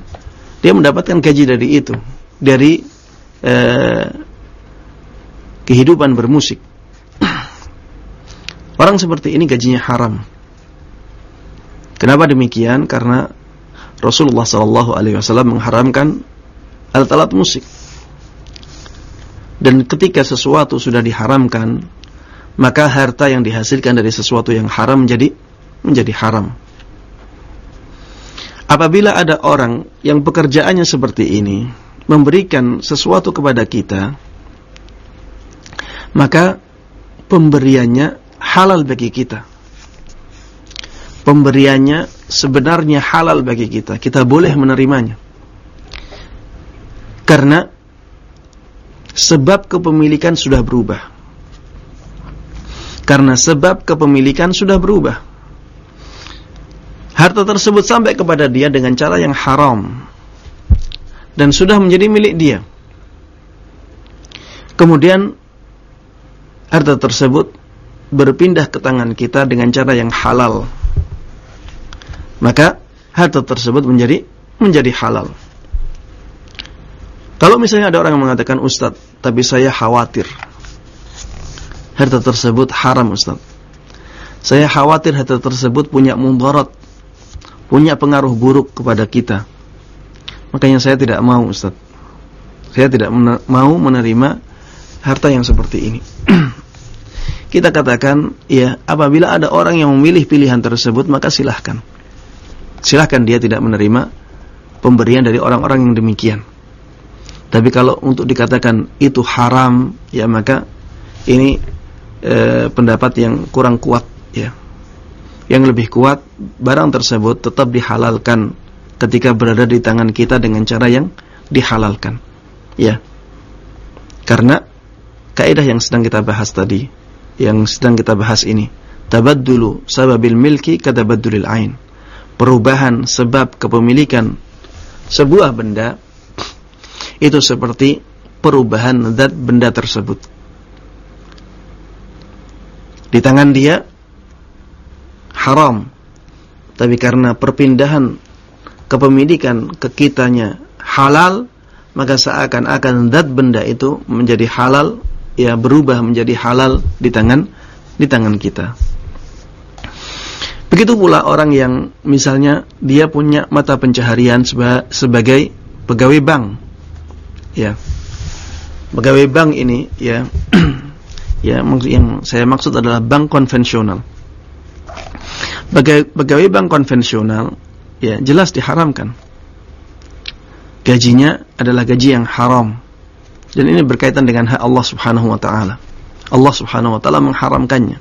dia mendapatkan gaji dari itu dari eh, kehidupan bermusik orang seperti ini gajinya haram. Kenapa demikian? Karena Rasulullah Shallallahu Alaihi Wasallam mengharamkan alat-alat musik. Dan ketika sesuatu sudah diharamkan maka harta yang dihasilkan dari sesuatu yang haram menjadi menjadi haram. Apabila ada orang yang pekerjaannya seperti ini, memberikan sesuatu kepada kita, maka pemberiannya halal bagi kita. Pemberiannya sebenarnya halal bagi kita. Kita boleh menerimanya. Karena sebab kepemilikan sudah berubah. Karena sebab kepemilikan sudah berubah. harta tersebut sampai kepada dia dengan cara yang haram dan sudah menjadi milik dia. Kemudian harta tersebut berpindah ke tangan kita dengan cara yang halal. Maka harta tersebut menjadi menjadi halal. Kalau misalnya ada orang yang mengatakan Ustaz, tapi saya khawatir harta tersebut haram Ustaz. Saya khawatir harta tersebut punya mudarat, punya pengaruh buruk kepada kita. Makanya saya tidak mau Ustaz. Saya tidak mau menerima harta yang seperti ini. kita katakan, ya, apabila ada orang yang memilih pilihan tersebut, maka silahkan. Silahkan dia tidak menerima pemberian dari orang-orang yang demikian. Tapi kalau untuk dikatakan itu haram, ya maka ini e, pendapat yang kurang kuat, ya. Yang lebih kuat, barang tersebut tetap dihalalkan ketika berada di tangan kita dengan cara yang dihalalkan, ya. Karena kaidah yang sedang kita bahas tadi, yang sedang kita bahas ini, tabaddulu sababil milki katabaddulil ain. Perubahan sebab kepemilikan sebuah benda itu seperti perubahan zat benda tersebut. Di tangan dia haram, tapi karena perpindahan kepemilikan ke kitanya halal, maka seakan-akan zat benda itu menjadi halal, ya berubah menjadi halal di tangan di tangan kita. Begitu pula orang yang misalnya dia punya mata pencaharian sebagai pegawai bank. Ya. Pegawai bank ini ya ya yang saya maksud adalah bank konvensional. Pegawai bank konvensional ya jelas diharamkan. Gajinya adalah gaji yang haram dan ini berkaitan dengan hak Allah Subhanahu wa taala Allah Subhanahu wa taala mengharamkannya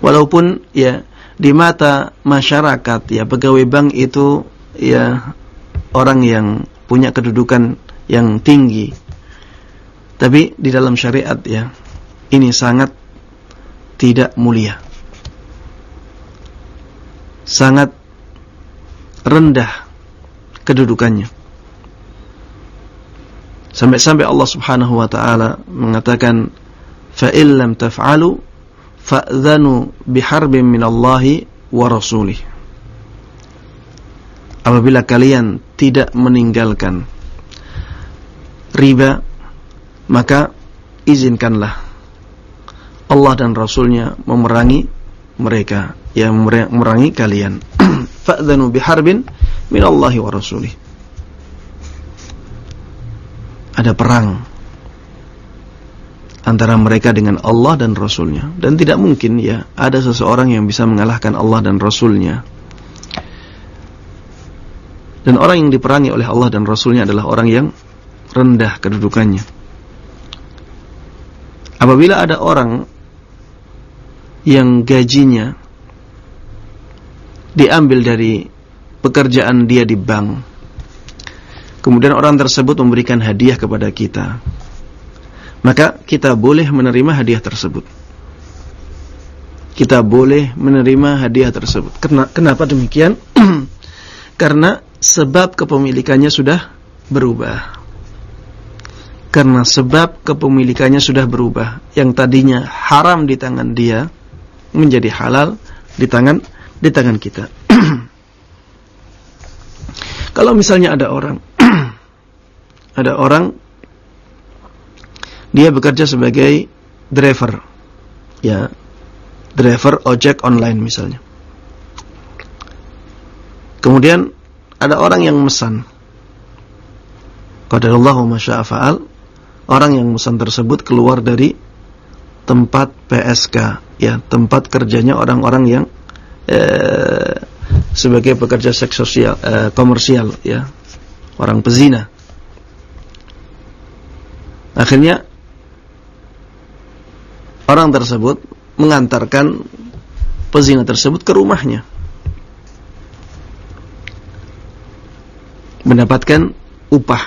walaupun ya di mata masyarakat ya pegawai bank itu ya orang yang punya kedudukan yang tinggi. Tapi di dalam syariat ya, ini sangat tidak mulia. Sangat rendah kedudukannya. Sampai-sampai Allah Subhanahu wa taala mengatakan fa illam taf'alu fa'dhanu biharbin minallahi wa rasulih. Apabila kalian tidak meninggalkan riba maka izinkanlah Allah dan Rasulnya memerangi mereka yang memerangi kalian fa'dhanu biharbin min Allah wa rasulih ada perang antara mereka dengan Allah dan Rasulnya dan tidak mungkin ya ada seseorang yang bisa mengalahkan Allah dan Rasulnya dan orang yang diperangi oleh Allah dan Rasulnya adalah orang yang rendah kedudukannya. Apabila ada orang yang gajinya diambil dari pekerjaan dia di bank, kemudian orang tersebut memberikan hadiah kepada kita, maka kita boleh menerima hadiah tersebut. Kita boleh menerima hadiah tersebut. Kenapa demikian? Karena sebab kepemilikannya sudah berubah karena sebab kepemilikannya sudah berubah yang tadinya haram di tangan dia menjadi halal di tangan di tangan kita kalau misalnya ada orang ada orang dia bekerja sebagai driver ya driver ojek online misalnya. Kemudian ada orang yang mesan qadarullahu masya'afa'al orang yang memesan tersebut keluar dari tempat PSK ya tempat kerjanya orang-orang yang eh, sebagai pekerja seks sosial eh, komersial ya. Orang pezina. Akhirnya orang tersebut mengantarkan pezina tersebut ke rumahnya. Mendapatkan upah.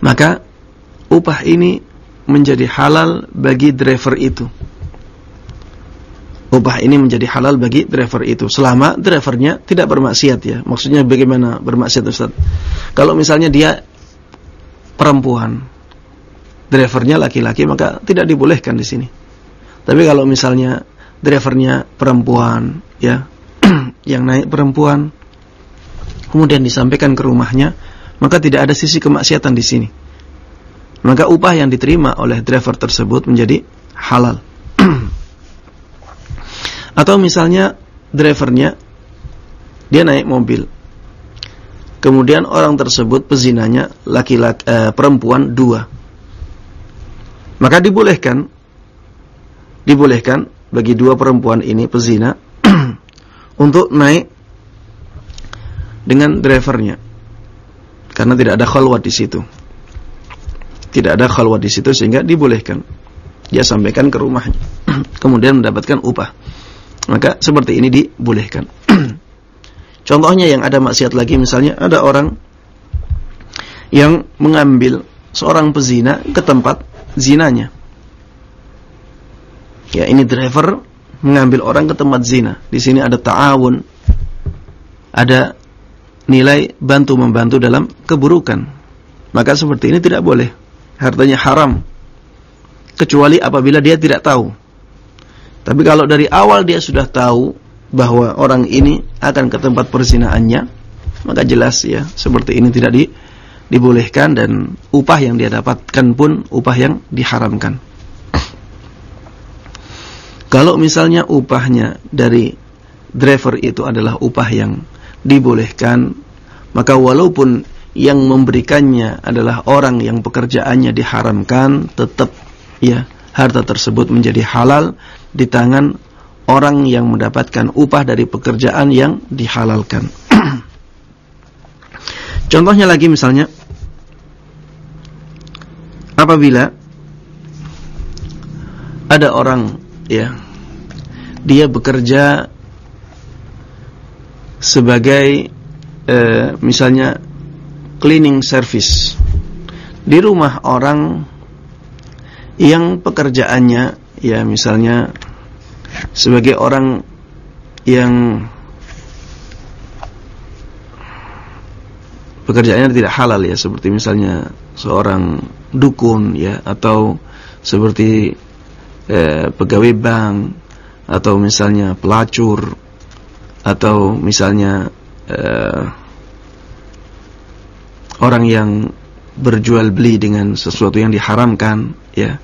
Maka upah ini menjadi halal bagi driver itu. Upah ini menjadi halal bagi driver itu selama drivernya tidak bermaksiat ya. Maksudnya bagaimana bermaksiat Ustaz? Kalau misalnya dia perempuan, drivernya laki-laki maka tidak dibolehkan di sini. Tapi kalau misalnya drivernya perempuan ya, yang naik perempuan kemudian disampaikan ke rumahnya, maka tidak ada sisi kemaksiatan di sini. Maka upah yang diterima oleh driver tersebut menjadi halal. Atau misalnya drivernya dia naik mobil. Kemudian orang tersebut pezinanya laki-laki eh, perempuan dua. Maka dibolehkan dibolehkan bagi dua perempuan ini pezina untuk naik dengan drivernya. Karena tidak ada khalwat di situ. Tidak ada khalwat di situ sehingga dibolehkan. Dia sampaikan ke rumahnya. Kemudian mendapatkan upah. Maka seperti ini dibolehkan. Contohnya yang ada maksiat lagi misalnya ada orang yang mengambil seorang pezina ke tempat zinanya. Ya, ini driver mengambil orang ke tempat zina. Di sini ada ta'awun. Ada nilai bantu membantu dalam keburukan. Maka seperti ini tidak boleh. Hartanya haram. Kecuali apabila dia tidak tahu tapi kalau dari awal dia sudah tahu bahwa orang ini akan ke tempat persinaannya, maka jelas ya seperti ini tidak di, dibolehkan dan upah yang dia dapatkan pun upah yang diharamkan. Kalau misalnya upahnya dari driver itu adalah upah yang dibolehkan, maka walaupun yang memberikannya adalah orang yang pekerjaannya diharamkan, tetap ya harta tersebut menjadi halal di tangan orang yang mendapatkan upah dari pekerjaan yang dihalalkan. Contohnya lagi misalnya apabila ada orang ya dia bekerja sebagai eh, misalnya cleaning service di rumah orang yang pekerjaannya ya misalnya sebagai orang yang pekerjaannya tidak halal ya seperti misalnya seorang dukun ya atau seperti eh, pegawai bank atau misalnya pelacur atau misalnya eh, orang yang berjual beli dengan sesuatu yang diharamkan ya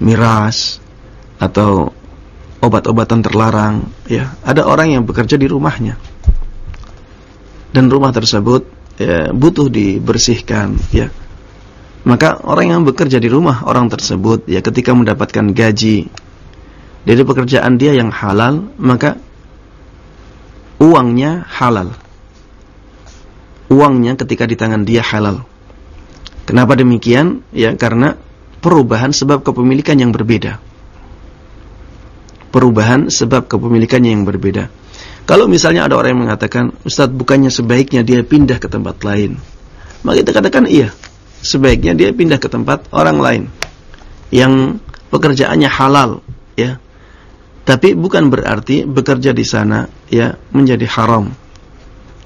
miras atau obat-obatan terlarang ya. Ada orang yang bekerja di rumahnya. Dan rumah tersebut ya, butuh dibersihkan ya. Maka orang yang bekerja di rumah orang tersebut ya ketika mendapatkan gaji dari pekerjaan dia yang halal maka uangnya halal. Uangnya ketika di tangan dia halal. Kenapa demikian? Ya karena perubahan sebab kepemilikan yang berbeda perubahan sebab kepemilikannya yang berbeda. Kalau misalnya ada orang yang mengatakan, Ustadz bukannya sebaiknya dia pindah ke tempat lain. Maka kita katakan iya, sebaiknya dia pindah ke tempat orang lain. Yang pekerjaannya halal, ya. Tapi bukan berarti bekerja di sana ya menjadi haram.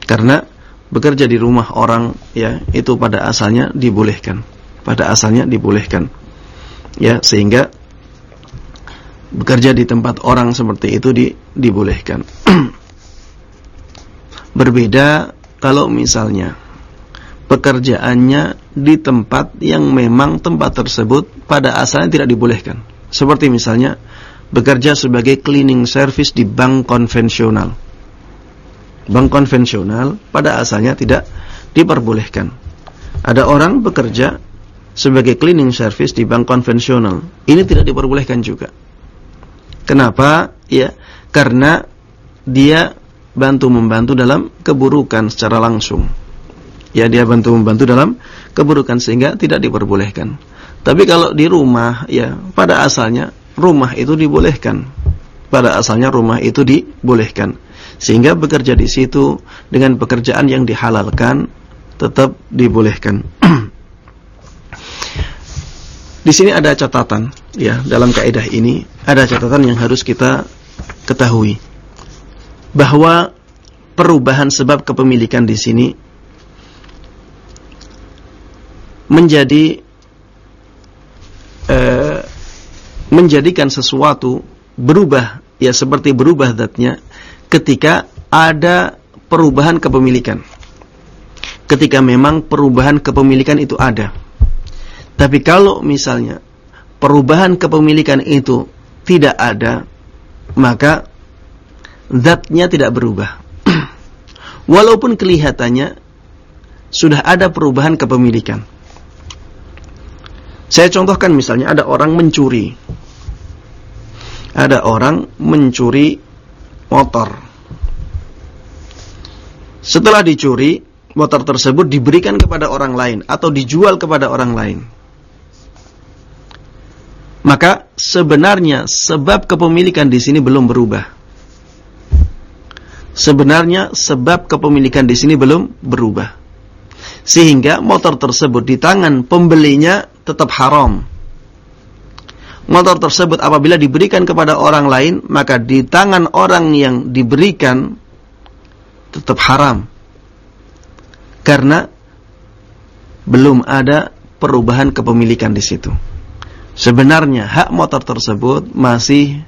Karena bekerja di rumah orang ya itu pada asalnya dibolehkan. Pada asalnya dibolehkan. Ya, sehingga bekerja di tempat orang seperti itu di, dibolehkan. Berbeda kalau misalnya pekerjaannya di tempat yang memang tempat tersebut pada asalnya tidak dibolehkan. Seperti misalnya bekerja sebagai cleaning service di bank konvensional. Bank konvensional pada asalnya tidak diperbolehkan. Ada orang bekerja sebagai cleaning service di bank konvensional. Ini tidak diperbolehkan juga. Kenapa? Ya, karena dia bantu membantu dalam keburukan secara langsung. Ya, dia bantu membantu dalam keburukan sehingga tidak diperbolehkan. Tapi kalau di rumah, ya, pada asalnya rumah itu dibolehkan. Pada asalnya rumah itu dibolehkan. Sehingga bekerja di situ dengan pekerjaan yang dihalalkan tetap dibolehkan. Di sini ada catatan ya dalam kaidah ini ada catatan yang harus kita ketahui bahwa perubahan sebab kepemilikan di sini menjadi uh, menjadikan sesuatu berubah ya seperti berubah zatnya ketika ada perubahan kepemilikan. Ketika memang perubahan kepemilikan itu ada. Tapi kalau misalnya perubahan kepemilikan itu tidak ada, maka zatnya tidak berubah. Walaupun kelihatannya sudah ada perubahan kepemilikan. Saya contohkan misalnya ada orang mencuri. Ada orang mencuri motor. Setelah dicuri, motor tersebut diberikan kepada orang lain atau dijual kepada orang lain. Maka sebenarnya sebab kepemilikan di sini belum berubah. Sebenarnya sebab kepemilikan di sini belum berubah. Sehingga motor tersebut di tangan pembelinya tetap haram. Motor tersebut apabila diberikan kepada orang lain, maka di tangan orang yang diberikan tetap haram. Karena belum ada perubahan kepemilikan di situ. Sebenarnya hak motor tersebut masih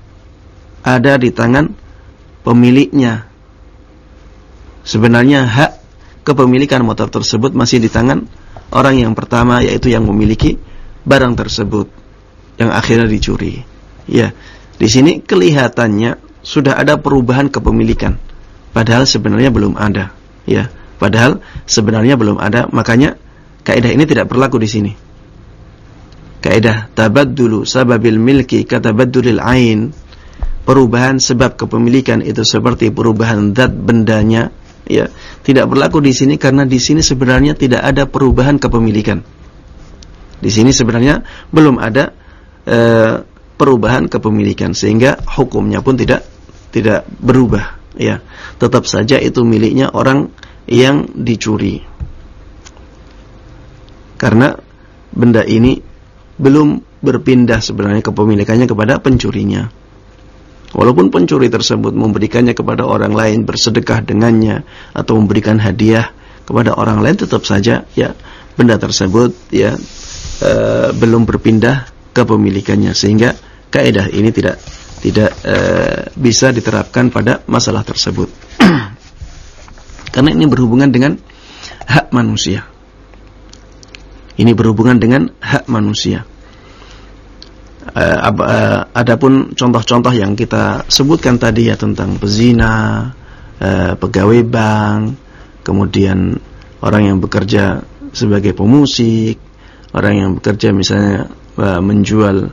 ada di tangan pemiliknya. Sebenarnya hak kepemilikan motor tersebut masih di tangan orang yang pertama yaitu yang memiliki barang tersebut yang akhirnya dicuri. Ya, di sini kelihatannya sudah ada perubahan kepemilikan, padahal sebenarnya belum ada. Ya, padahal sebenarnya belum ada. Makanya kaidah ini tidak berlaku di sini. Kaidah tabaddulu sababil milki katabaddulil ain. Perubahan sebab kepemilikan itu seperti perubahan zat bendanya, ya. Tidak berlaku di sini karena di sini sebenarnya tidak ada perubahan kepemilikan. Di sini sebenarnya belum ada e, perubahan kepemilikan sehingga hukumnya pun tidak tidak berubah ya. Tetap saja itu miliknya orang yang dicuri. Karena benda ini belum berpindah sebenarnya kepemilikannya kepada pencurinya. Walaupun pencuri tersebut memberikannya kepada orang lain, bersedekah dengannya atau memberikan hadiah kepada orang lain tetap saja ya benda tersebut ya e, belum berpindah kepemilikannya sehingga kaidah ini tidak tidak e, bisa diterapkan pada masalah tersebut. Karena ini berhubungan dengan hak manusia. Ini berhubungan dengan hak manusia. E, adapun contoh-contoh yang kita sebutkan tadi ya tentang pezina, e, pegawai bank, kemudian orang yang bekerja sebagai pemusik, orang yang bekerja misalnya menjual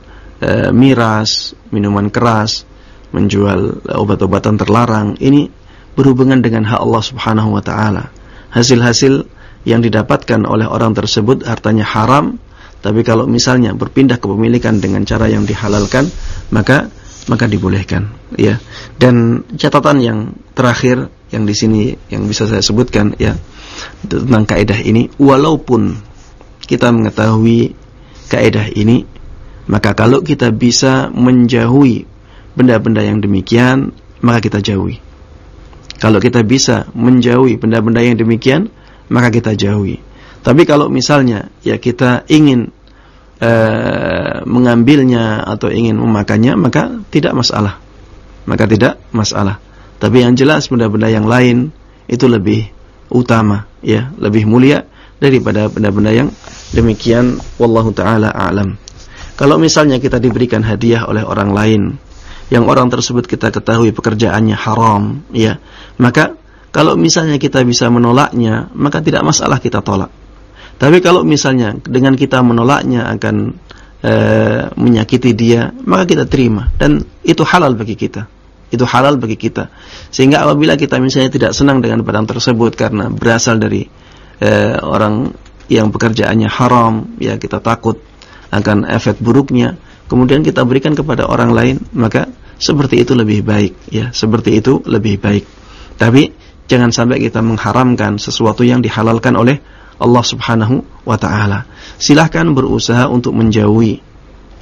miras, minuman keras, menjual obat-obatan terlarang, ini berhubungan dengan hak Allah Subhanahu wa taala. Hasil-hasil yang didapatkan oleh orang tersebut hartanya haram, tapi kalau misalnya berpindah kepemilikan dengan cara yang dihalalkan, maka maka dibolehkan, ya. Dan catatan yang terakhir yang di sini yang bisa saya sebutkan ya tentang kaidah ini walaupun kita mengetahui kaidah ini, maka kalau kita bisa menjauhi benda-benda yang demikian, maka kita jauhi. Kalau kita bisa menjauhi benda-benda yang demikian, maka kita jauhi. Tapi kalau misalnya ya kita ingin uh, mengambilnya atau ingin memakannya, maka tidak masalah. Maka tidak masalah. Tapi yang jelas benda-benda yang lain itu lebih utama, ya, lebih mulia daripada benda-benda yang Demikian wallahu taala a'lam. Kalau misalnya kita diberikan hadiah oleh orang lain yang orang tersebut kita ketahui pekerjaannya haram, ya, maka kalau misalnya kita bisa menolaknya, maka tidak masalah kita tolak. Tapi kalau misalnya dengan kita menolaknya akan e, menyakiti dia, maka kita terima dan itu halal bagi kita. Itu halal bagi kita. Sehingga apabila kita misalnya tidak senang dengan barang tersebut karena berasal dari e, orang yang pekerjaannya haram, ya kita takut akan efek buruknya, kemudian kita berikan kepada orang lain, maka seperti itu lebih baik, ya, seperti itu lebih baik. Tapi jangan sampai kita mengharamkan sesuatu yang dihalalkan oleh Allah Subhanahu wa taala. Silahkan berusaha untuk menjauhi.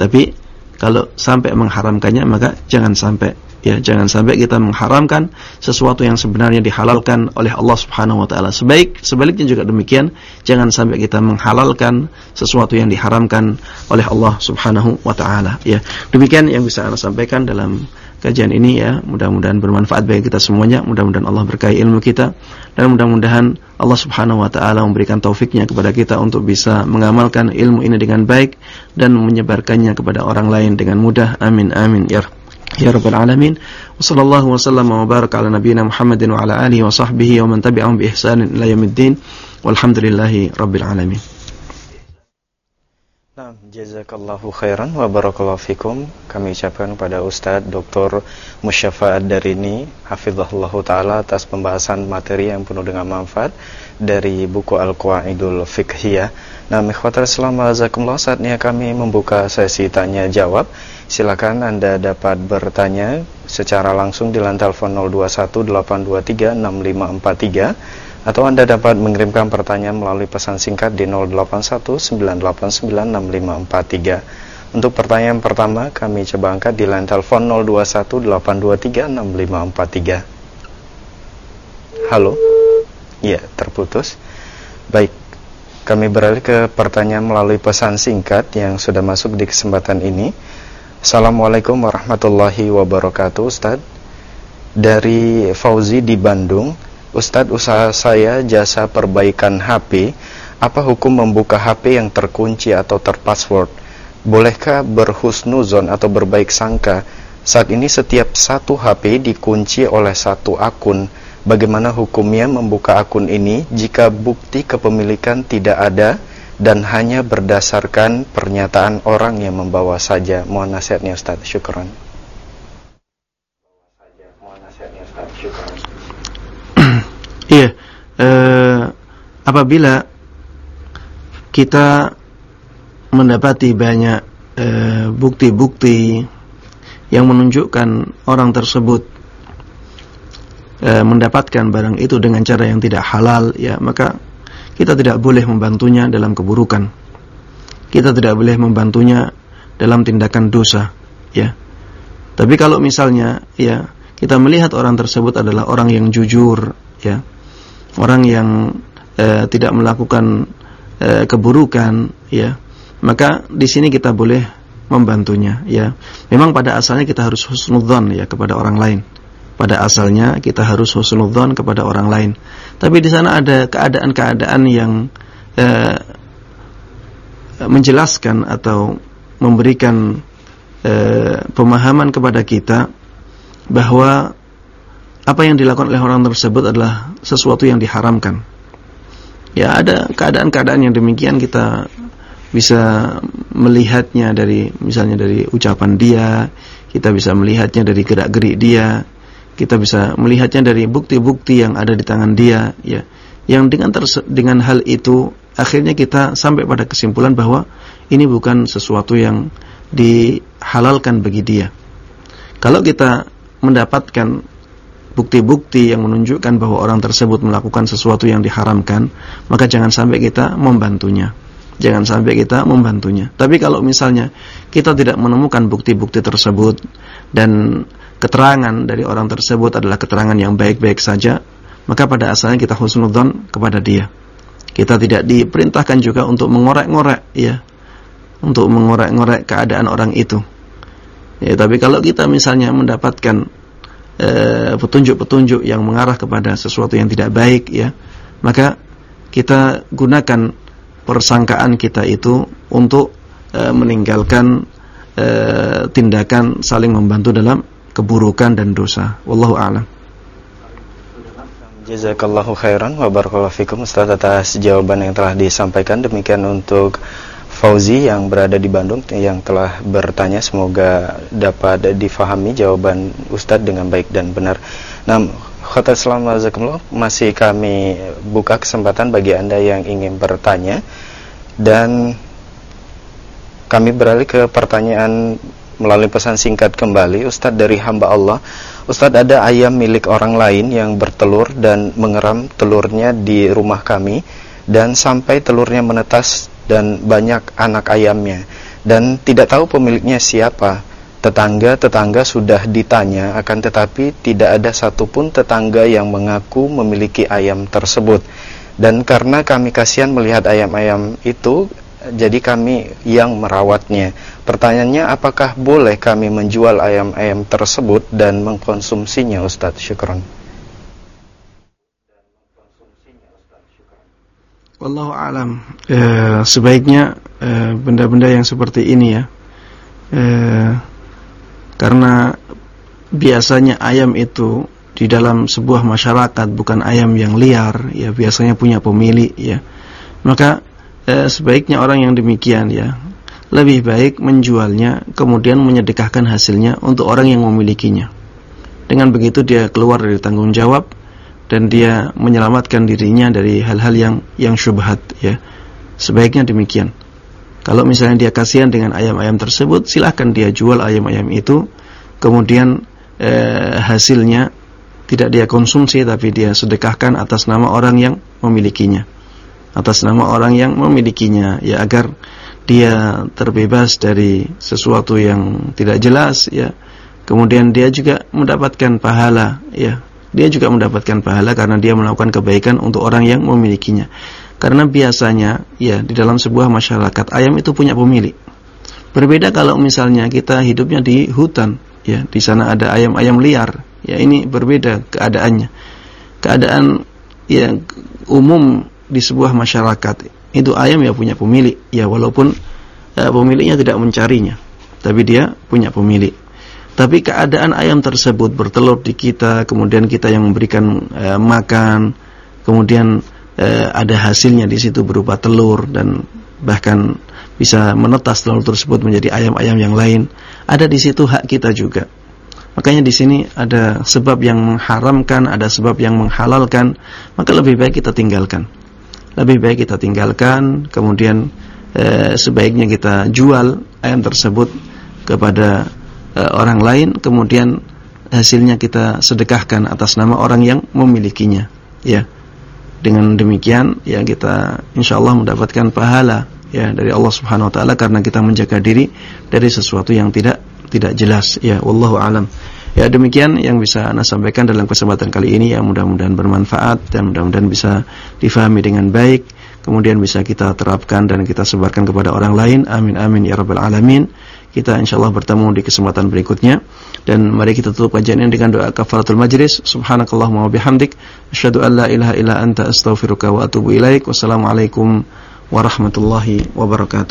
Tapi kalau sampai mengharamkannya maka jangan sampai Ya, jangan sampai kita mengharamkan sesuatu yang sebenarnya dihalalkan oleh Allah Subhanahu wa taala. Sebaik sebaliknya juga demikian, jangan sampai kita menghalalkan sesuatu yang diharamkan oleh Allah Subhanahu wa taala. Ya. Demikian yang bisa saya sampaikan dalam kajian ini ya. Mudah-mudahan bermanfaat bagi kita semuanya. Mudah-mudahan Allah berkahi ilmu kita dan mudah-mudahan Allah Subhanahu wa taala memberikan taufiknya kepada kita untuk bisa mengamalkan ilmu ini dengan baik dan menyebarkannya kepada orang lain dengan mudah. Amin amin ya. Ya Rabbal Alamin Wa sallallahu wa sallam wa barak ala nabiyina Muhammadin wa ala alihi wa sahbihi wa man tabi'ahum bi ihsanin ila yamiddin Walhamdulillahi Rabbil Alamin Nah, jazakallahu khairan wa barakallahu fikum. Kami ucapkan kepada Ustadz Dr. Musyafaat Darini, hafizahullah taala atas pembahasan materi yang penuh dengan manfaat dari buku Al-Qawaidul Fiqhiyah. Nah, ikhwatal Islam jazakumullah saatnya kami membuka sesi tanya jawab. Silakan Anda dapat bertanya secara langsung di lantai telepon 0218236543 atau Anda dapat mengirimkan pertanyaan melalui pesan singkat di 0819896543. Untuk pertanyaan pertama kami coba angkat di line telepon 0218236543. Halo. Iya, terputus. Baik. Kami beralih ke pertanyaan melalui pesan singkat yang sudah masuk di kesempatan ini. Assalamualaikum warahmatullahi wabarakatuh, Ustaz. Dari Fauzi di Bandung. Ustadz usaha saya jasa perbaikan HP Apa hukum membuka HP yang terkunci atau terpassword? Bolehkah berhusnuzon atau berbaik sangka? Saat ini setiap satu HP dikunci oleh satu akun. Bagaimana hukumnya membuka akun ini Jika bukti kepemilikan tidak ada Dan hanya berdasarkan pernyataan orang yang membawa saja? Mohon nasihatnya Ustadz, syukran Iya, eh, apabila kita mendapati banyak eh, bukti-bukti eh, yang menunjukkan orang tersebut eh, mendapatkan barang itu dengan cara yang tidak halal, ya maka kita tidak boleh membantunya dalam keburukan. Kita tidak boleh membantunya dalam tindakan dosa, ya. Tapi kalau misalnya, ya kita melihat orang tersebut adalah orang yang jujur, ya orang yang e, tidak melakukan e, keburukan ya maka di sini kita boleh membantunya ya. Memang pada asalnya kita harus husnudzon ya kepada orang lain. Pada asalnya kita harus husnudzon kepada orang lain. Tapi di sana ada keadaan-keadaan yang e, menjelaskan atau memberikan e, pemahaman kepada kita bahwa apa yang dilakukan oleh orang tersebut adalah sesuatu yang diharamkan. Ya ada keadaan-keadaan yang demikian kita bisa melihatnya dari misalnya dari ucapan dia, kita bisa melihatnya dari gerak-gerik dia, kita bisa melihatnya dari bukti-bukti yang ada di tangan dia, ya. Yang dengan dengan hal itu akhirnya kita sampai pada kesimpulan bahwa ini bukan sesuatu yang dihalalkan bagi dia. Kalau kita mendapatkan bukti-bukti yang menunjukkan bahwa orang tersebut melakukan sesuatu yang diharamkan, maka jangan sampai kita membantunya. Jangan sampai kita membantunya. Tapi kalau misalnya kita tidak menemukan bukti-bukti tersebut dan keterangan dari orang tersebut adalah keterangan yang baik-baik saja, maka pada asalnya kita husnudzon kepada dia. Kita tidak diperintahkan juga untuk mengorek-ngorek ya. Untuk mengorek-ngorek keadaan orang itu. Ya, tapi kalau kita misalnya mendapatkan petunjuk-petunjuk yang mengarah kepada sesuatu yang tidak baik ya. Maka kita gunakan persangkaan kita itu untuk e, meninggalkan e, tindakan saling membantu dalam keburukan dan dosa. Wallahu a'lam. Jazakallahu khairan wa barakallahu fikum. Atas jawaban yang telah disampaikan demikian untuk Fauzi yang berada di Bandung yang telah bertanya semoga dapat difahami jawaban Ustadz dengan baik dan benar. Nah, Khotbah Assalamualaikum masih kami buka kesempatan bagi Anda yang ingin bertanya. Dan kami beralih ke pertanyaan melalui pesan singkat kembali. Ustadz dari hamba Allah. Ustadz ada ayam milik orang lain yang bertelur dan mengeram telurnya di rumah kami dan sampai telurnya menetas dan banyak anak ayamnya dan tidak tahu pemiliknya siapa Tetangga-tetangga sudah ditanya akan tetapi tidak ada satupun tetangga yang mengaku memiliki ayam tersebut. Dan karena kami kasihan melihat ayam-ayam itu, jadi kami yang merawatnya. Pertanyaannya apakah boleh kami menjual ayam-ayam tersebut dan mengkonsumsinya Ustadz? Syukron. Wallahu alam. E, sebaiknya eh, benda-benda yang seperti ini ya. E, karena biasanya ayam itu di dalam sebuah masyarakat bukan ayam yang liar ya biasanya punya pemilik ya. Maka e, sebaiknya orang yang demikian ya lebih baik menjualnya kemudian menyedekahkan hasilnya untuk orang yang memilikinya. Dengan begitu dia keluar dari tanggung jawab dan dia menyelamatkan dirinya dari hal-hal yang yang syubhat ya. Sebaiknya demikian. Kalau misalnya dia kasihan dengan ayam-ayam tersebut, silahkan dia jual ayam-ayam itu, kemudian eh, hasilnya tidak dia konsumsi tapi dia sedekahkan atas nama orang yang memilikinya. Atas nama orang yang memilikinya ya agar dia terbebas dari sesuatu yang tidak jelas ya. Kemudian dia juga mendapatkan pahala ya dia juga mendapatkan pahala karena dia melakukan kebaikan untuk orang yang memilikinya. Karena biasanya ya di dalam sebuah masyarakat ayam itu punya pemilik. Berbeda kalau misalnya kita hidupnya di hutan, ya di sana ada ayam-ayam liar, ya ini berbeda keadaannya. Keadaan yang umum di sebuah masyarakat itu ayam ya punya pemilik, ya walaupun ya, pemiliknya tidak mencarinya, tapi dia punya pemilik. Tapi keadaan ayam tersebut bertelur di kita, kemudian kita yang memberikan e, makan, kemudian e, ada hasilnya di situ berupa telur dan bahkan bisa menetas telur tersebut menjadi ayam-ayam yang lain. Ada di situ hak kita juga. Makanya di sini ada sebab yang mengharamkan, ada sebab yang menghalalkan, maka lebih baik kita tinggalkan. Lebih baik kita tinggalkan, kemudian e, sebaiknya kita jual ayam tersebut kepada uh, orang lain kemudian hasilnya kita sedekahkan atas nama orang yang memilikinya. Ya. Dengan demikian ya kita insyaallah mendapatkan pahala ya dari Allah Subhanahu wa taala karena kita menjaga diri dari sesuatu yang tidak tidak jelas. Ya wallahu alam. Ya demikian yang bisa Anda sampaikan dalam kesempatan kali ini. Ya mudah-mudahan bermanfaat dan mudah-mudahan bisa difahami dengan baik. Kemudian bisa kita terapkan dan kita sebarkan kepada orang lain. Amin amin ya rabbal alamin kita insyaallah bertemu di kesempatan berikutnya dan mari kita tutup kajian ini dengan doa kafaratul majlis. Subhanakallahumma wa bihamdik asyhadu an la ilaha illa anta astaghfiruka wa atubu ilaik. Wassalamualaikum warahmatullahi wabarakatuh.